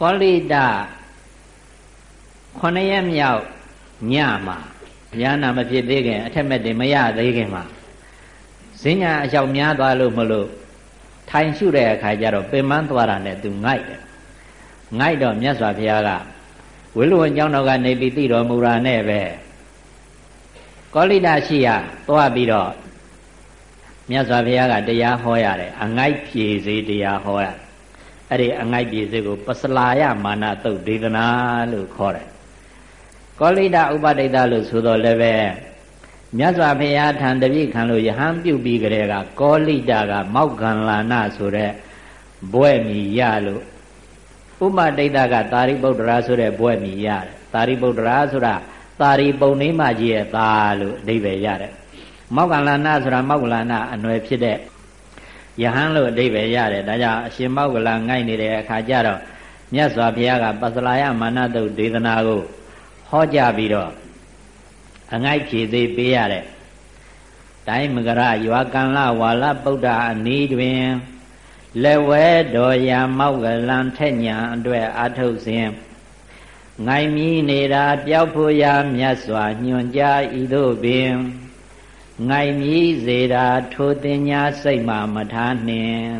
ကောလိတခொနရက်မြောက်ညမှာဉာဏမဖြစ်သေးခင်အထက်မဲ့တင်မရသေးခင်မှာဈဉ္ညာအလျှောက်များသွားလို့မလို့ ထိုင်ရှုတဲ့အခါကျတော့ပင်မသွားတာနဲ့သူငိုက်တယ်ငိုက်တော့မြတ်စွာဘုရားကဝိလူဝံကျောင်းတော်ကနေပြီးသိတော်မူတာနဲ့ပဲကောလိတရှိရသွားပြီးတော့မြတ်စွာဘုရားကတရားဟောရတယ်အငိုက်ဖြေစေတရားဟောရတယ်အဲ့ဒီအငိုက်ပြည်စစ်ကိုပစလာယမာနသုတ်ဒေသနာလို့ခေါ်တယ်ကောလိတဥပဒိတလို့ဆိုတော့လည်းပဲ မြတ်စွာဘုရားထံတပြည့်ခံလို့ယဟန်ပြုတ်ပြီးကြတဲ့ကကောလိတကမောက္ကံလာနဆိုတဲ့ဘွဲ့မီရလို့ဥပဒိတကသာရိပုတ္တရာဆိုတဲ့ဘွဲ့မီရတယ်သာရိပုတ္တရာဆိုတာသာရိပုံနေမကြီးရဲ့သားလို့အဓိပ္ပာယ်ရတယ်မောက္ကလဏဆိုတာမောက္ကလဏအနွယ်ဖြစ်တဲ့ယဟန်လို့အဓိပ္ပာယ်ရတယ်ဒါကြောင့်အရှင်မောက္ကလငိုက်နေတဲ့အခါကျတော့မြတ်စွာဘုရားကပသလာယမာနတုတ်ဒေသနာကိုဟောကြားပြီးတော့ အငိုက်ဖြေသေးပေးရတဲ့တိုင်းမကရရွာကံလဝါလပုဒ္ဓအနီးတွင်လက်ဝဲတော်ရာမောက်ကလံထက်ညာအတွက်အာထုတ်စဉ်ငိုင်မီနေတာပျောက်ဖို့ရာမြတ်စွာညွန်ကြားဤသို့ပင်ငိုင်မြည်စေတာထိုတင်ညာစိတ်မှမထားနှင့်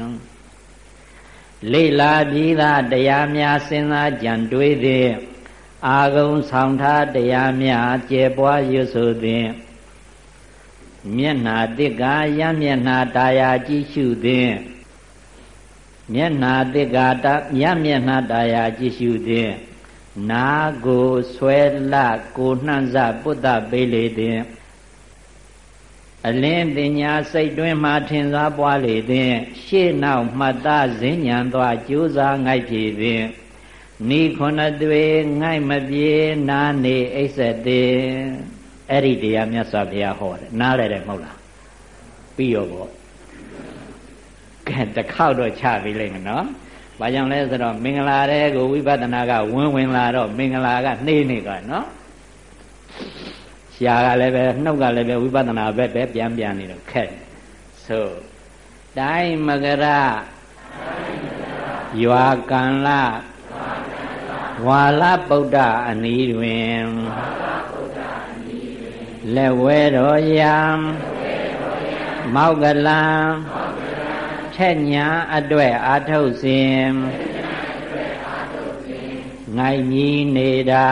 လေလာပြီးသားတရားများစဉ်းစားကြံတွေးသည် အာဂုံဆောင်ထားတရားများကျေပွားရွဆိုသည်မျက်နာတိကရမျက်နာတာယာကြည့်ရှုသည်မျက်နာတိကတာရမျက်နာတာယာကြည့်ရှုသည်နာကိုဆွဲလကိုနှံ့စပုတ္တပေးလေသည်အလင်းတင်ညာစိတ်တွင်းမှထင်သာပွားလေသည်ရှေ့နောက်မှတ်သားဇင်းညံသွားကြိုးစားငိုက်ပြေသည် နိခုနတွေငိုက်မပြေနာနေအိစက်သေးအဲ့ဒီတရားမြတ်စွာဘုရားဟောတယ်နားလဲတယ်မဟုတ်လားပြီးရောပေါ့ကဲတစ်ခေါက်တော့ချပြီးလိမ့်မယ်နော်ဘာကြောင့်လဲဆိုတော့မင်္ဂလာတဲ့ကိုဝိပဿနာကဝင်ဝင်လာတော့မင်္ဂလာကနှေးနေသွားနော်ရှားကလည်းပဲနှုတ်ကလည်းပဲဝိပဿနာပဲပဲပြန်ပြန်နေတော့ခက်ဆိုတိုင်းမကရရွာကံလ ဝါလပုဒ္ဒအနီးတွင်လက်ဝဲတော်ယံမောက်ကလံထက်ညာအတွက်အာထုတ်စဉ်ငိုင်ကြီးနေတာ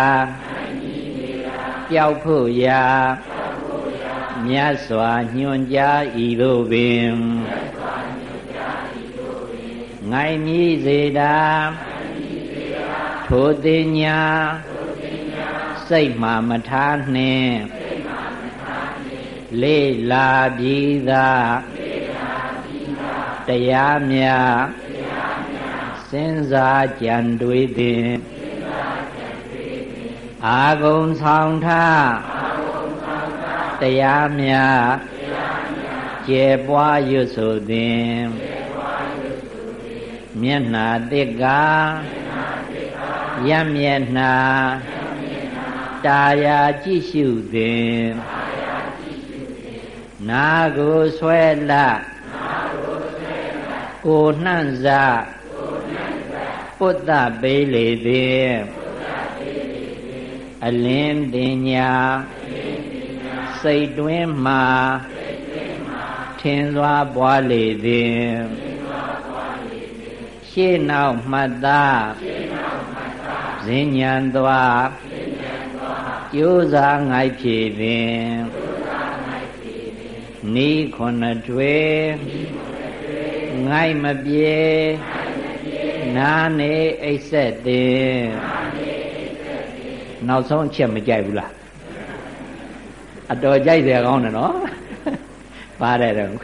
ပျောက်ဖို့ရာမြတ်စွာညွှန်ကြားဤသို့ပင်ငိုင်မြည်စေတာ ထိုတင်ညာစိတ်မှမထားနှင့်လေလာပြီးသာတရားမြစဉ်းစားကြံတွေးသည်အာဂုံဆောင်ထားတရားမြတ်ကျေပွားရွတ်ဆိုသည်မျက်နာတိက ရမျက်နာတာယာကြည့်ရှုသည်နာကိုဆွဲလကိုနှံ့စပုတ္တပေလေသည်အလင်းတင်ညာစိတ်တွင်းမှာထင်စွာပွားလေသည်ရှေ့နောက်မှတ်သား ထဇင်ညံသွားကျိုးစားငိုက်ဖြေပင်နီးခုနှစ်ထွေငိုက်မပြေနာနေအိတ်ဆက်တင်နောက်ဆုံးအချက်မကြိုက်ဘူးလားအတော်ကြိုက်တယ်ကောင်းတယ်နော်ပါတယ်တော့ဒီ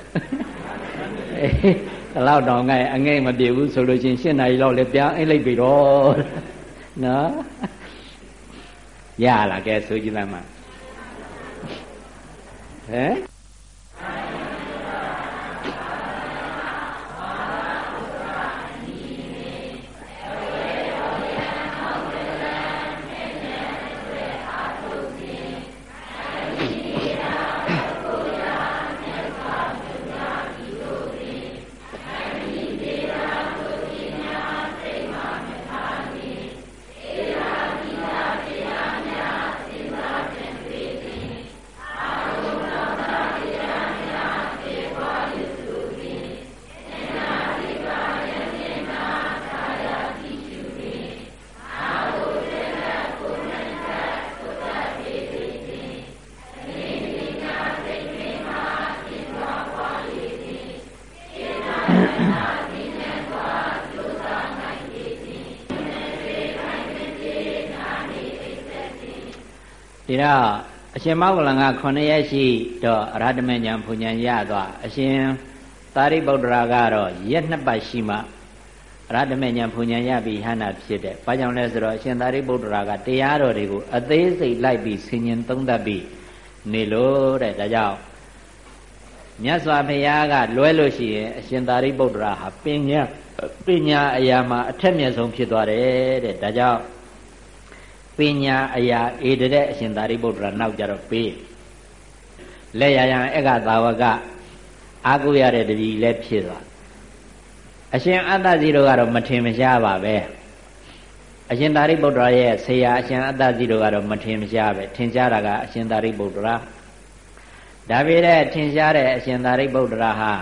လောက်တော့ငါအငိမ့်မပြေဘူးဆိုလို့ချင်း၈နာရီလောက်လည်းပြန်အိတ်လိုက်ပြီတော့ နော်ရလားကဲဆိုကြည့်လိုက်မှာဟမ် ဒီတော့အရှင်မောဂလန်က9ရက်ရှိတော့အရဟတမေညာဘုံညာရသွားအရှင်သာရိပုတ္တရာကတော့ရက်နှစ်ပတ်ရှိမှအရဟတမေညာဘုံညာရပြီးဟန္တာဖြစ်တယ်။ဘာကြောင့်လဲဆိုတော့အရှင်သာရိပုတ္တရာကတရားတော်တွေကိုအသေးစိတ်လိုက်ပြီးဆင်ញင်သုံးသပ်ပြီးနေလို့တဲ့ဒါကြောင့်မြတ်စွာဘုရားကလွဲလို့ရှိရင်အရှင်သာရိပုတ္တရာဟာပညာပညာအရာမှာအထက်မြတ်ဆုံးဖြစ်သွားတယ်တဲ့ဒါကြောင့် ပညာအရာဧတတဲ့အရှင်သာရိပုတ္တရာနောက်ကြတော့ပေးလက်ရရန်အက္ခသာဝကအာကိုရတဲ့တပည့်လည်းဖြစ်သွားအရှင်အတ္တဇီတို့ကတော့မထင်မရှားပါပဲအရှင်သာရိပုတ္တရာရဲ့ဆရာအရှင်အတ္တဇီတို့ကတော့မထင်မရှားပဲထင်ရှားတာကအရှင်သာရိပုတ္တရာဒါပေမဲ့ထင်ရှားတဲ့အရှင်သာရိပုတ္တရာဟာ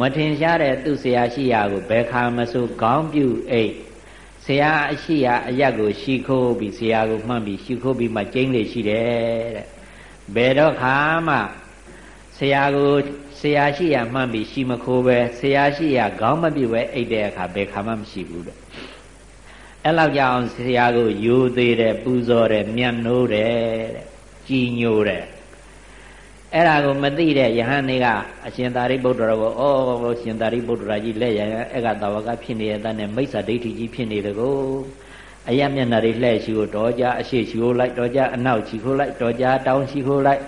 မထင်ရှားတဲ့သူ့ဆရာရှိရာကိုဘယ်ခါမဆိုခေါင်းပြုအိတ် ဆရာအရှိရာအရက်ကိုရှီခိုးပြီးဆရာကိုမှန်ပြီးရှီခိုးပြီးမှကျင်းလေရှိတယ်တဲ့ဘယ်တော့ခါမှဆရာကိုဆရာရှိရာမှန်ပြီးရှီမခိုးပဲဆရာရှိရာခေါင်းမပြည့်ပဲအိတ်တဲ့အခါဘယ်ခါမှမရှိဘူးတဲ့အဲ့လောက်ကြောင့်ဆရာကိုယူသေးတယ်ပူဇော်တယ်မြတ်နိုးတယ်တဲ့ကြည်ညိုတယ် အဲ့ဒါကိုမသိတဲ့ယဟန်တွေကအရှင်သာရိပုတ္တရာကိုဩရှင်သာရိပုတ္တရာကြီးလက်ရအဲ့ကတာဝကဖြစ်နေတဲ့တန်းနဲ့မိစ္ဆာဒိဋ္ဌိကြီးဖြစ်နေတကိုအယမျက်နှာတွေလှဲ့ရှိကိုတော်ကြအရှိရှိကိုလိုက်တော်ကြအနောက်ရှိကိုလိုက်တော်ကြတောင်းရှိကိုလိုက်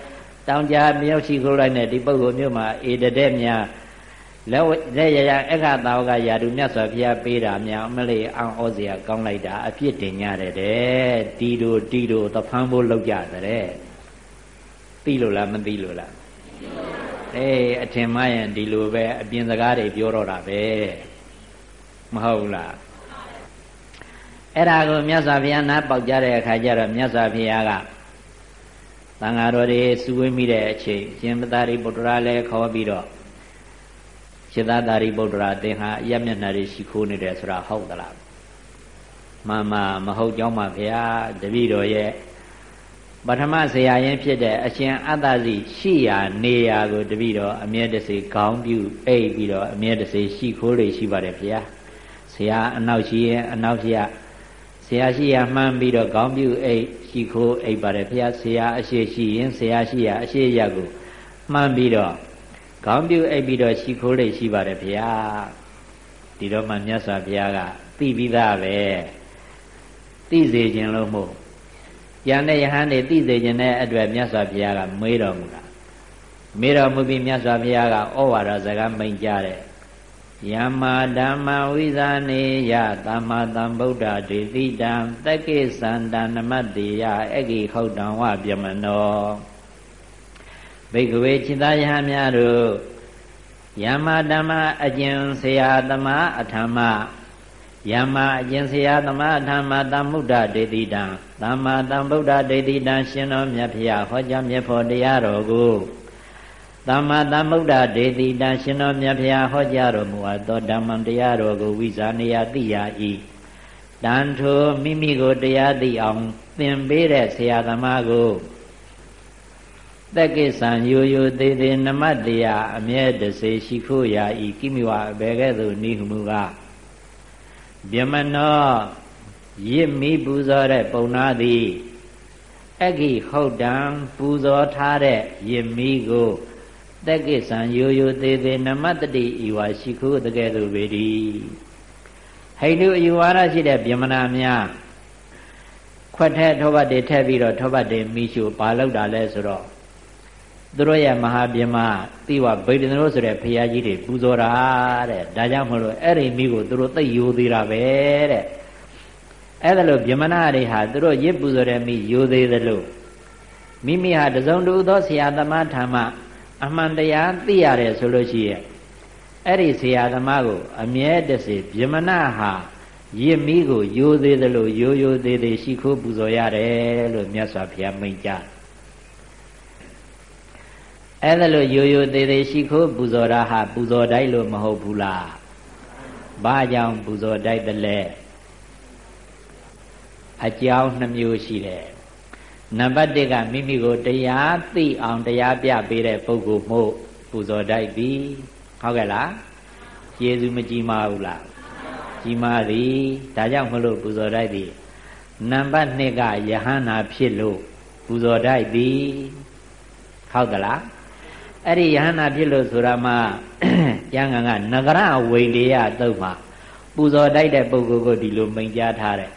တောင်းကြမြောက်ရှိကိုလိုက်နဲ့ဒီပုဂ္ဂိုလ်မျိုးမှာဧတတဲ့များလက်လက်ရရအခါတာဝကယာတုမြတ်စွာဘုရားပေးတာများအမလေးအောင်ဩစရာကောင်းလိုက်တာအပြစ်တင်ကြတယ်တဲ့တီတို့တီတို့သဖန်းဖို့လောက်ကြတဲ့ သိလို့လားမသိလို့လားအေးအထင်မှရင်ဒီလိုပဲအပြင်စကားတွေပြောတော့တာပဲမဟုတ်လားအဲ့ဒါကိုမြတ်စွာဘုရားနားပေါက်ကြတဲ့အခါကျတော့မြတ်စွာဘုရားကသံဃာတော်တွေစုဝေးမိတဲ့အချိန်ရှင်ပသာရိပုတ္တရာလည်းခေါ်ပြီးတော့ရှင်သာသာရိပုတ္တရာတင်ဟာအယမျက်နှာတွေရှိခိုးနေတယ်ဆိုတာဟုတ်သလားမှန်မှမဟုတ်ကြောင်းပါဗျာတပည့်တော်ရဲ့ ပထမဆရာရင်ဖြစ်တဲ့အရှင်အတ္တစီရှိရာနေရာကိုတပည့်တော်အမြဲတစေခေါင်းပြုအိပ်ပြီးတော့အမြဲတစေရှိခိုးလေရှိပါတယ်ဗျာဆရာအနောက်ရှိရင်အနောက်ရှိရဆရာရှိရမှန်းပြီးတော့ခေါင်းပြုအိပ်ရှိခိုးအိပ်ပါတယ်ဗျာဆရာအရှိရှိရင်ဆရာရှိရအရှိရကိုမှန်းပြီးတော့ခေါင်းပြုအိပ်ပြီးတော့ရှိခိုးလေရှိပါတယ်ဗျာဒီတော့မှမြတ်စွာဘုရားကသိပြီးသားပဲသိစေခြင်းလို့မို့ ယန္တဲ့ယဟန်တွေသိစေခြင်းတဲ့အတွက်မြတ်စွာဘုရားကမေးတော်မူတာမေးတော်မူပြီးမြတ်စွာဘုရားကဩဝါဒစကားမိန်ကြားတဲ့ယမ္မာဓမ္မဝိဇာနေယသမ္မာသမ္ဗုဒ္ဓဒေတိတံတက္ကိသန္တနမတ္တိယအဂိခောတံဝပြမနောဘိကဝေจิตာယဟများတို့ယမ္မာဓမ္မအကျင့်ဆရာသမားအထမ္မ ယမအကျင့်ဆရာသမာဓမ္မသမ္မုဒ္ဒဒေတိတံသမ္မာသမ္ဗုဒ္ဓဒေတိတံရှင်တော်မြတ်ဖျားဟောကြားမြတ်ဖို့တရားတော်ကိုသမ္မာသမ္ဗုဒ္ဓဒေတိတံရှင်တော်မြတ်ဖျားဟောကြားတော်မူအပ်သောဓမ္မတရားတော်ကိုဝိဇာနေယသိရ၏ဓတန်ထိုမိမိကိုတရားသိအောင်သင်ပေးတဲ့ဆရာသမားကိုသက်ကိစ္စံယိုယိုသေးသေးနမတ္တရားအမြဲတစေရှိခိုးရာဤကိမိဝအဘယ်ကဲ့သို့နိဟုမူက ဗျမနောရစ်မိပူဇော်တဲ့ပုံနာသည်အဂိဟုတ်တံပူဇော်ထားတဲ့ရစ်မိကိုသက်ကိစ္စံယိုယိုသေးသေးနမတ္တိဤဝါရှိခိုးတကဲ့သို့ပေသည်ဟိန္ဒူအယူဝါဒရှိတဲ့ဗျမနာများခွက်ထဲထောပတ်တွေထည့်ပြီးတော့ထောပတ်တွေမိရှုပါလောက်တာလဲဆိုတော့ သူတို့ရဲ့မဟာပြမတိဝဗိဒ္ဓနတို့ဆိုတဲ့ဖရာကြီးတွေပူဇော်တာတဲ့ဒါကြောင့်မလို့အဲ့ဒီမိကိုသူတို့သိယိုသေးတာပဲတဲ့အဲ့ဒါလို့ဗြဟ္မဏတွေဟာသူတို့ရစ်ပူဇော်တဲ့မိယိုသေးသလိုမိမိဟာတစုံတူသောဆရာသမားထာမအမှန်တရားသိရတယ်ဆိုလို့ရှိရဲ့အဲ့ဒီဆရာသမားကို အမြဲတစေဗြဟ္မဏဟာရစ်မိကိုယိုသေးသလိုယိုယိုသေးသေးရှိခိုးပူဇော်ရတယ်လို့မြတ်စွာဘုရားမိန့်ကြား အဲ့ဒါလို့ရိုးရိုးသေးသေးရှိခိုးပူဇော်တာဟာပူဇော်တိုက်လို့မဟုတ်ဘူးလားဘာကြောင့်ပူဇော်တိုက်တယ်လဲအကြောင်းနှမျိုးရှိတယ်နံပါတ်1ကမိမိကိုတရားသိအောင်တရားပြပေးတဲ့ပုဂ္ဂိုလ်မို့ပူဇော်တိုက်ပြီဟုတ်ကဲ့လားကျေးဇူးမကြီးမားဘူးလားကြီးမားသည်ဒါကြောင့်မလို့ပူဇော်တိုက်သည်နံပါတ်2ကယဟန္တာဖြစ်လို့ပူဇော်တိုက်သည်ဟုတ်ကလား အဲ့ဒီယဟနာဖြစ်လို့ဆိုတာမှကျမ်းဂန်ကနဂရဝိလေယသုတ်မှာပူဇော်တိုက်တဲ့ပုဂ္ဂိုလ်ကိုဒီလိုမိန့်ကြားထားတယ်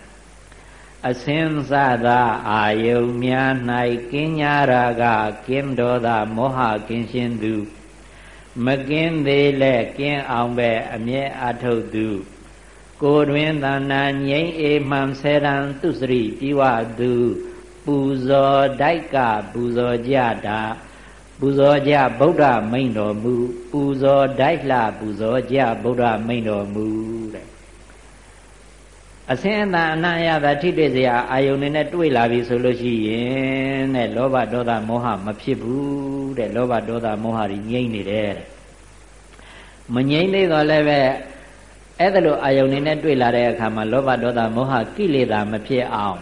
အစင်းစသာအာယုံများ၌ကင်းညာရာကကင်းဒေါသမောဟကင်းရှင်းသူ မကင်းသေးလဲကင်းအောင်ပဲအမြဲအထုတ်သူ ကိုတွင်သန္နာငြိမ့်အေမှန်ဆဲရန်သူစရိပြီးဝသူ ပူဇော်တိုက်ကပူဇော်ကြတာ ပူဇော်ကြဗုဒ္ဓမိန်တော်မူပူဇော်တိုက်လှပူဇော်ကြဗုဒ္ဓမိန်တော်မူတဲ့အစင်းအတန်အနယတာထိတွေ့စရာအာယုန်နဲ့တွေ့လာပြီဆိုလို့ရှိရင်တဲ့လောဘဒေါသမောဟမဖြစ်ဘူးတဲ့လောဘဒေါသမောဟတွေငြိမ့်နေတယ်တဲ့မငြိမ့်သေးတော့လည်းပဲအဲ့ဒါလိုအာယုန်နဲ့တွေ့လာတဲ့အခါမှာလောဘဒေါသမောဟကိလေသာမဖြစ်အောင်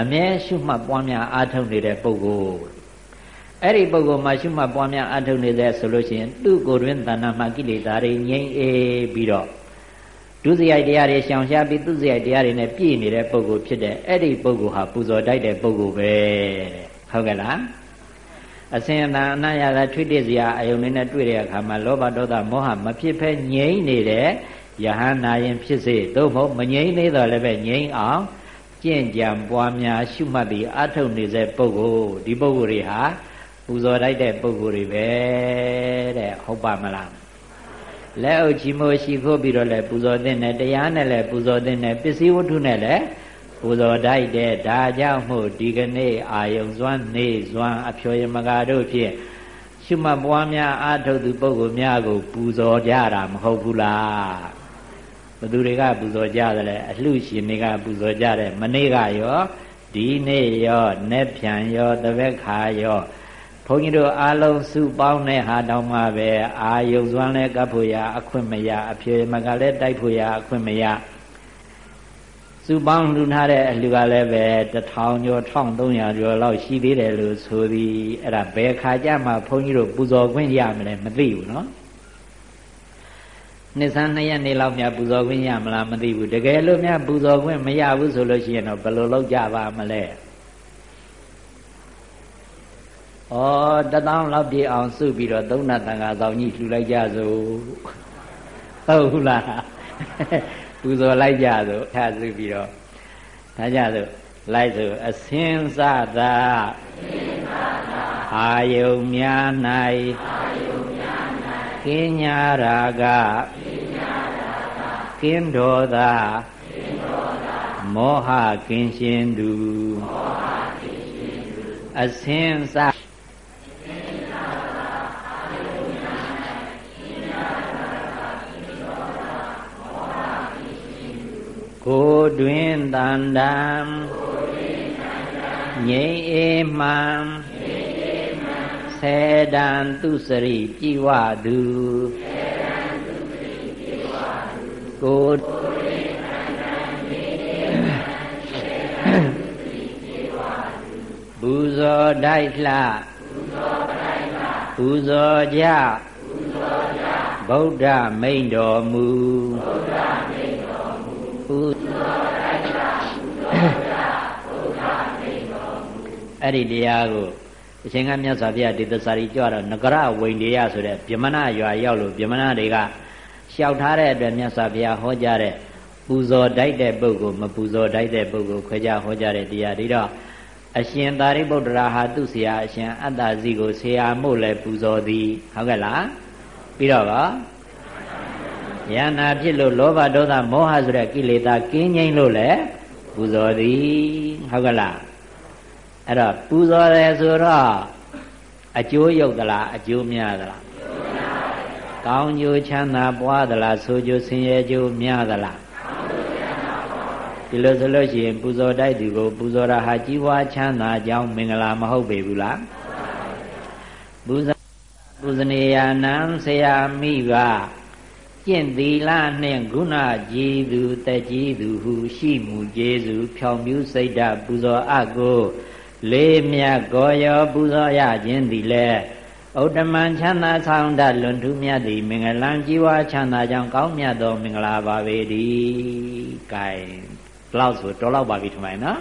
အမြဲရှုမှတ်ပွားများအားထုတ်နေတဲ့ပုဂ္ဂိုလ် အဲ့ဒီပုဂ္ဂိုလ်မှာရှုမှတ်ပွားများအထုတ်နေတဲ့ဆိုလို့ရှိရင်သူ့ကိုယ်တွင်တဏ္ဍာမှာကိလေသာတွေငြိမ့်အေးပြီးတော့ဒုစရိုက်တရားတွေရှောင်ရှားပြီးသူစရိုက်တရားတွေနဲ့ပြည့်နေတဲ့ပုဂ္ဂိုလ်ဖြစ်တဲ့အဲ့ဒီပုဂ္ဂိုလ်ဟာပူဇော်တိုက်တဲ့ပုဂ္ဂိုလ်ပဲတဲ့ဟုတ်ကဲ့လားအစင်အတန်အနရသာထွေးတစရာအယုံနဲ့နဲ့တွေ့တဲ့အခါမှာလောဘဒေါသမောဟမဖြစ်ဖဲငြိမ့်နေတဲ့ယဟန္နာရင်ဖြစ်စေသို့မဟုတ်မငြိမ့်သေးတော့လည်းပဲငြိမ့်အောင်ကြင့်ကြံပွားများရှုမှတ်ပြီးအထုတ်နေတဲ့ပုဂ္ဂိုလ်ဒီပုဂ္ဂိုလ်တွေဟာပူ ဇော်လိုက်တဲ့ပုဂ္ဂိုလ်တွေပဲတဲ့ဟုတ်ပါမလားလက်အုပ်ချီမိုးရှိခိုးပြီးတော့လည်းပူဇော်တဲ့နဲ့တရားနဲ့လည်းပူဇော်တဲ့နဲ့ပစ္စည်းဝတ္ထုနဲ့လည်းပူဇော်တိုက်တဲ့ဒါကြောင့်မို့ဒီကနေ့အာယုံစွမ်းနေစွမ်းအဖျော်ရမကာတို့ဖြင့်ရှုမှတ်ပွားများအာထုတ်သူပုဂ္ဂိုလ်များကို ပူဇော်ကြတာမဟုတ်ဘူးလားဘသူတွေကပူဇော်ကြတယ်လဲအလှရှင်တွေကပူဇော်ကြတယ်မနေ့ကရောဒီနေ့ရောနေ့ပြန်ရောတပည့်ခါရော ဘုန်းကြီးတို့အားလုံးစုပေါင်းတဲ့ဟာတောင်မှပဲအာယုံစွမ်းလဲကပ်ဖို့ရအခွင့်မရအဖြေမကလည်းတိုက်ဖို့ရအခွင့်မရစုပေါင်းလူထားတဲ့အလှကလည်းပဲ1000ကျော်1300ကျော်လောက်ရှိသေးတယ်လို့ဆိုပြီးအဲ့ဒါဘယ်ခါကြမှာဘုန်းကြီးတို့ပူဇော်ခွင့်ရမလဲမသိဘူးနော်နှစ်ဆန်းနှစ်ရက်နေလောက်များပူဇော်ခွင့်ရမလားမသိဘူးတကယ်လို့များပူဇော်ခွင့်မရဘူးဆိုလို့ရှိရင်တော့ဘယ်လိုလုပ်ကြပါမလဲ ဩတသောင်းလောက်ပြည့်အောင်စုပြီးတော့သုံးနာတန်ခါဆောင်ကြီးလှူလိုက်ကြစို့ဟုတ်ဘူးလားပူဇော်လိုက်ကြစို့ထားစုပြီးတော့ဒါကြစို့လိုက်စို့အစင်းစသာအာယုံများ၌ကင်းညာရာကကင်းတော်သာမောဟကင်းရှင်သူအစင်းစ ကိုတွင်တန်တံငြိမ်အေးမှန်ဆေတံသူစရိကြည်ဝတုကိုဘူဇောတိုက်လှဘူဇောကြဗုဒ္ဓမိန်တော်မူဗုဒ္ဓ မူပူဇော်တိုက်လှပူဇော်ကြဗုဒ္ဓမိန်တော်မူအဲ့ဒီတရားကိုအရှင်ကမြတ်စွာဘုရားဒေသစာရီကြွတော့ငကရဝိန်ဒေယဆိုတဲ့ဗြဟ္မဏရွာရောက်လို့ဗြဟ္မဏတွေကလျှောက်ထားတဲ့အတွက်မြတ်စွာဘုရားဟောကြားတဲ့ပူဇော်တိုက်တဲ့ပုဂ္ဂိုလ်မပူဇော်တိုက်တဲ့ပုဂ္ဂိုလ်ခွဲခြားဟောကြားတဲ့တရားဒီတော့အရှင်သာရိပုတ္တရာဟာသူ့ဆရာအရှင်အတ္တဇီကိုဆရာမို့လဲပူဇော်သည်ဟုတ်ကဲ့လားပြီးတော့ပါ ယန္နာဖြစ်လို့လောဘဒေါသမောဟဆိုတဲ့ကိလေသာကင်းငြိမ်းလို့လဲပူဇော်သည်ဟုတ်ကဲ့လားအဲ့တော့ပူဇော်တယ်ဆိုတော့အကျိုးရုပ်သလားအကျိုးများသလားကောင်းကျိုးချမ်းသာပွားသလားဆိုကျိုးဆင်းရဲကျိုးများသလားဒီလိုဆိုလို့ရှိရင်ပူဇော်တိုက်သူကိုပူဇော်တာဟာကြီးပွားချမ်းသာကြောင်းမင်္ဂလာမဟုတ်ပေဘူးလားပူဇော်ပူဇနေယနံဆရာမိက ကျင့်သီလနှင့်ဂုဏကြည်သူတကြီးသူဟုရှိမှုကျေစုဖြောင်မြူးစိတ်ဓာပူဇော်အပ်ကိုလေးမြတ်ကိုရောပူဇော်ရခြင်းသည်လည်းဥတ္တမံချမ်းသာဆောင်တလွန်ထူးမြတ်သည်မင်္ဂလံជីវချမ်းသာကြောင့်ကောင်းမြတ်သောမင်္ဂလာပါပေတည်း။ကဲဒီလောက်ဆိုတော်လောက်ပါပြီထင်ပါရဲ့နော်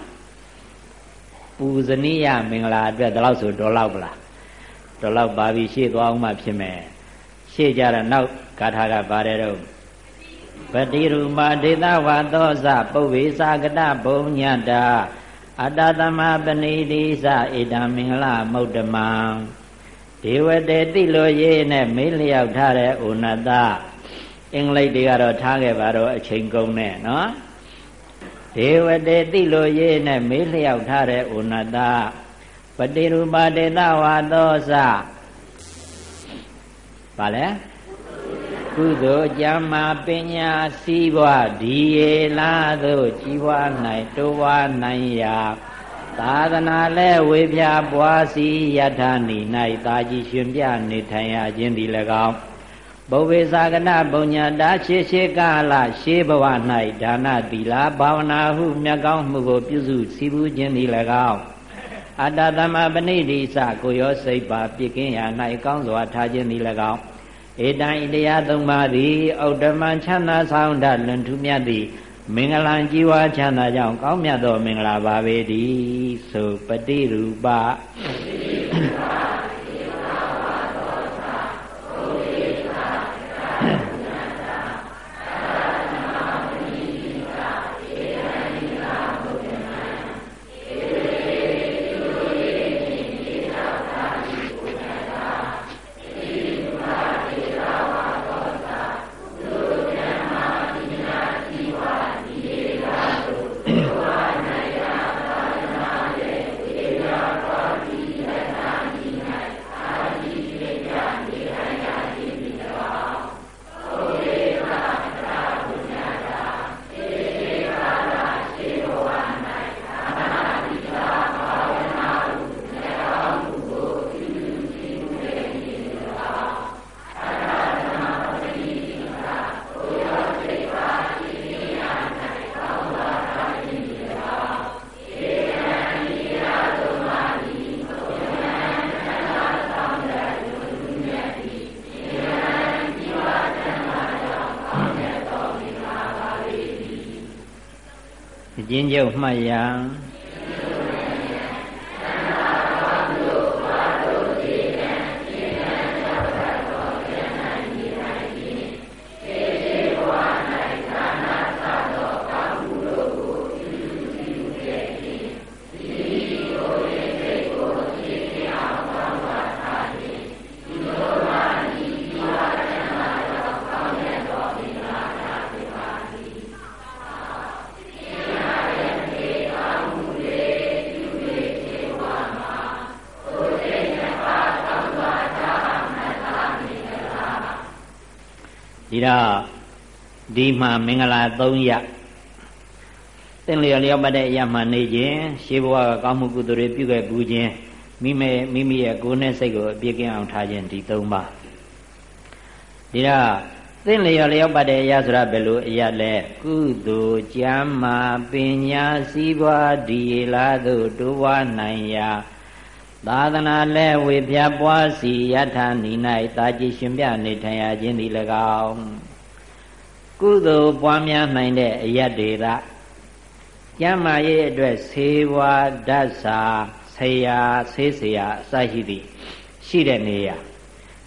။ပူဇနိယမင်္ဂလာအတွက်ဒီလောက်ဆိုတော်လောက်ပလား။တော်လောက်ပါပြီရှေ့သွားအောင်မှဖြစ်မယ်။ရှေ့ကြတော့နောက် ဂါထာကပါတယ်တော့ပတိရူမဒေသဝါသောဇပုဗ္ဗေသာကတဘုံညတာအတ္တသမပဏိတိသဧတံမင်္ဂလမုဒ္ဓမံဒေဝတေတိလိုရေးနဲ့မေးလျောက်ထားတဲ့ဩနတအင်္ဂလိပ်တွေကတော့ထားခဲ့ပါတော့အချိန်ကုန်နဲ့နော်ဒေဝတေတိလိုရေးနဲ့မေးလျောက်ထားတဲ့ဩနတပတိရူပတေတဝါသောစပါလဲ ကုသိုလ်ကြမ်းမာပညာစည်းဝါဒီရေလာသို့ကြီးပွား၌တိုးဝါနိုင်ရာသာသနာလဲဝေဖြာပွားစီယထာနိ၌တာကြီးရှင်ပြနေထိုင်ရခြင်းသည်၎င်းဘုဗ္ဗေသာကနပုညတာရှေရှေကာလရှေးဘဝ၌ဒါနသီလဘာဝနာဟုမြတ်ကောင်းမှုကိုပြုစုစီးပူးခြင်းသည်၎င်းအတ္တသမပဏိတိစကိုရောစိတ်ပါပြစ်ကင်းရာ၌ကောင်းစွာထားခြင်းသည်၎င်း ဧတံဣတရားသုံးပါးသည်ဩတ္တမချမ်းသာဆောင်တလွန်ထူးမြတ်သည်မင်္ဂလာကြီးဝါချမ်းသာကြောင့်ကောင်းမြတ်သောမင်္ဂလာပါပေတည်းဆိုပတိရူပပတိရူပ ကျဉ်းချုပ်မှတ်ရန် တော့ဒီမှာမင်္ဂလာ၃ရက်သင်လျော်လျော်ပတ်တဲ့အရာမှနေခြင်းရှေးဘဝကကောင်းမှုကုသိုလ်တွေပြုခဲ့ပူခြင်းမိမိမိမိရဲ့ကိုယ်နဲ့စိတ်ကိုအပြည့်ကင်းအောင်ထားခြင်းဒီ၃ပါးဒီတော့သင်လျော်လျောက်ပတ်တဲ့အရာဆိုတာဘယ်လိုအရာလဲကုသိုလ်ကျမ်းမာပညာစည်းပွားဒီလာသို့တိုးပွားနိုင်ရာ သာသနာလဲဝေပြပွားစီယထာနိ၌တာကြည်ရှင်ပြနေထိုင်ရခြင်းသည်၎င်းကုသိုလ်ပွားများနိုင်တဲ့အယတ်ဒေသကျမ်းမာရေးအတွက်ဆေးဝါးဓာတ်စာဆရာဆေးဆရာအစရှိသည့်ရှိတဲ့နေရာ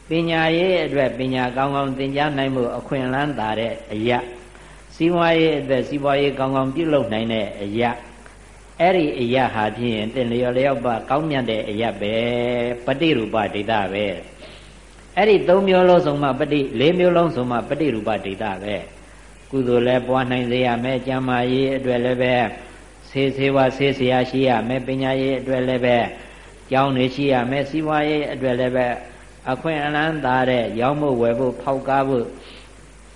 ပညာရေးအတွက်ပညာကောင်းကောင်းသင်ကြားနိုင်မှုအခွင့်အလမ်းသာတဲ့အယတ်စီးပွားရေးအတွက်စီးပွားရေးကောင်းကောင်းပြုလုပ်နိုင်တဲ့အယတ် အဲ့ဒီအယတ်ဟာဖြင့်တင်လျော်လျောက်ပါကောင်းမြတ်တဲ့အယတ်ပဲပฏิရူပဒိတာပဲအဲ့ဒီ၃မျိုးလုံးစုံမှပฏิ၄မျိုးလုံးစုံမှပฏิရူပဒိတာပဲကုသိုလ်လည်းပွားနိုင်စေရမယ်ကျမ်းမာရေးအတွက်လည်းပဲဆေးဆေးဝါဆေးဆရာရှိရမယ်ပညာရေးအတွက်လည်းပဲကျောင်းနေရှိရမယ်စီးပွားရေးအတွက်လည်းပဲအခွင့်အလန်းသာတဲ့ရောင်းဖို့ဝယ်ဖို့ဖောက်ကားဖို့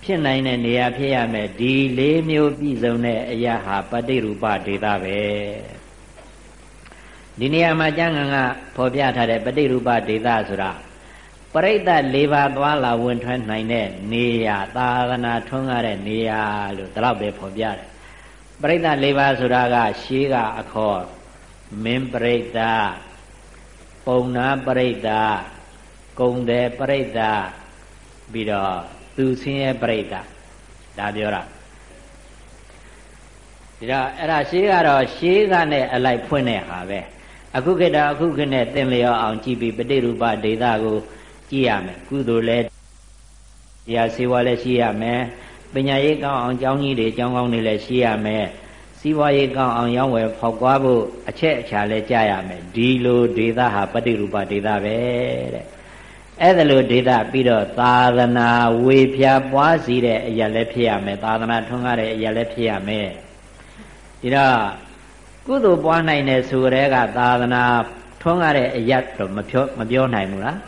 ဖြစ်နိုင်တဲ့နေရာဖြစ်ရမယ်ဒီလေးမျိုးပြည့်စုံတဲ့အရာဟာပฏิရူပဒေတာပဲဒီနေရာမှာကျမ်းဂန်ကဖော်ပြထားတဲ့ပฏิရူပဒေတာဆိုတာပရိသတ်၄ပါးသွားလာဝင်ထွက်နိုင်တဲ့နေရာသာသနာထွန်းကားတဲ့နေရာလို့ဒီလောက်ပဲဖော်ပြတယ်ပရိသတ်၄ပါးဆိုတာကရှေးကအခေါ်မင်းပရိသတ်ပုံနာပရိသတ်ကုံတယ်ပရိသတ်ပြီးတော့ သူဆင်းရဲပရိသတ်ဒါပြောတာဒီတော့အဲ့ဒါရှေးကတော့ရှေးကနဲ့အလိုက်ဖွင့်တဲ့ဟာပဲအခုခေတ်တော့အခုခေတ်နဲ့သင်လျော်အောင်ကြည့်ပြီးပฏิရူပဒေတာကိုကြည့်ရမယ်ကုသိုလ်လဲတရားစေဝါလည်းရှိရမယ်ပညာရေးကောင်းအောင်ကျောင်းကြီးတွေကျောင်းကောင်းတွေလည်းရှိရမယ်စီးပွားရေးကောင်းအောင်ရောင်းဝယ်ဖောက်ကွားဖို့အချက်အချာလည်းကြားရမယ်ဒီလိုဒေတာဟာပฏิရူပဒေတာပဲတဲ့ အဲ့ဒါလိုဒေတာပြီးတော့သာသနာဝေဖြာပွားစီတဲ့အရာလည်းဖြစ်ရမယ်သာသနာထွန်းကားတဲ့အရာလည်းဖြစ်ရမယ်ဒီတော့ကုသိုလ်ပွားနိုင်တဲ့ဆိုရဲကသာသနာထွန်းကားတဲ့အရာတော့မပြောမပြောနိုင်ဘူးလား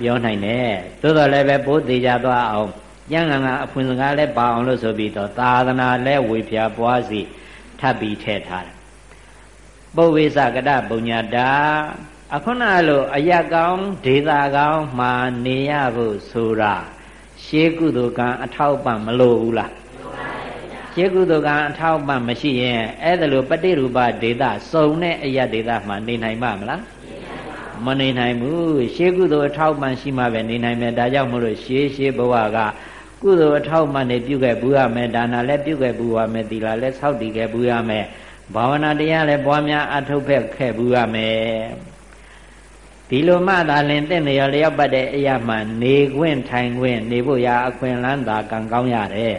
ပြောနိုင်တယ်သို့တော်လည်းပဲဘိုးသေးကြသွားအောင်ကျန်ကန်ကအဖွင့်စကားလည်းပါအောင်လို့ဆိုပြီးတော့သာသနာလည်းဝေဖြာပွားစီထပ်ပြီးထည့်ထားတယ်ပုဗ္ဗေသကတပုညတာ အခုနလိုအယကောင်းဒေတာကောင်းမှာနေရဖို့ဆိုတာရှေးကုသိုလ်ကံအထောက်ပံ့မလိုဘူးလားရှေးကုသိုလ်ကံအထောက်ပံ့မရှိရင်အဲ့ဒါလိုပฏิရူပဒေတာစုံတဲ့အယဒေတာမှာနေနိုင်ပါမလားမနေနိုင်ဘူးရှေးကုသိုလ်အထောက်ပံ့ရှိမှပဲနေနိုင်မယ်ဒါကြောင့်မလို့ရှေးရှေးဘဝကကုသိုလ်အထောက်မှနေပြုခဲ့ဘူးရမယ်ဒါနာလည်းပြုခဲ့ဘူးရမယ်သီလလည်းဆောက်တည်ခဲ့ဘူးရမယ်ဘာဝနာတရားလည်းပွားများအထုတ်ဖက်ခဲ့ဘူးရမယ် ဒီလိုမှသာလင်တင့်နေရလျောက်ပတ်တဲ့အရာမှနေခွင့်ထိုင်ခွင့်နေဖို့ရာအခွင့်အလမ်းသာကံကောင်းရတယ်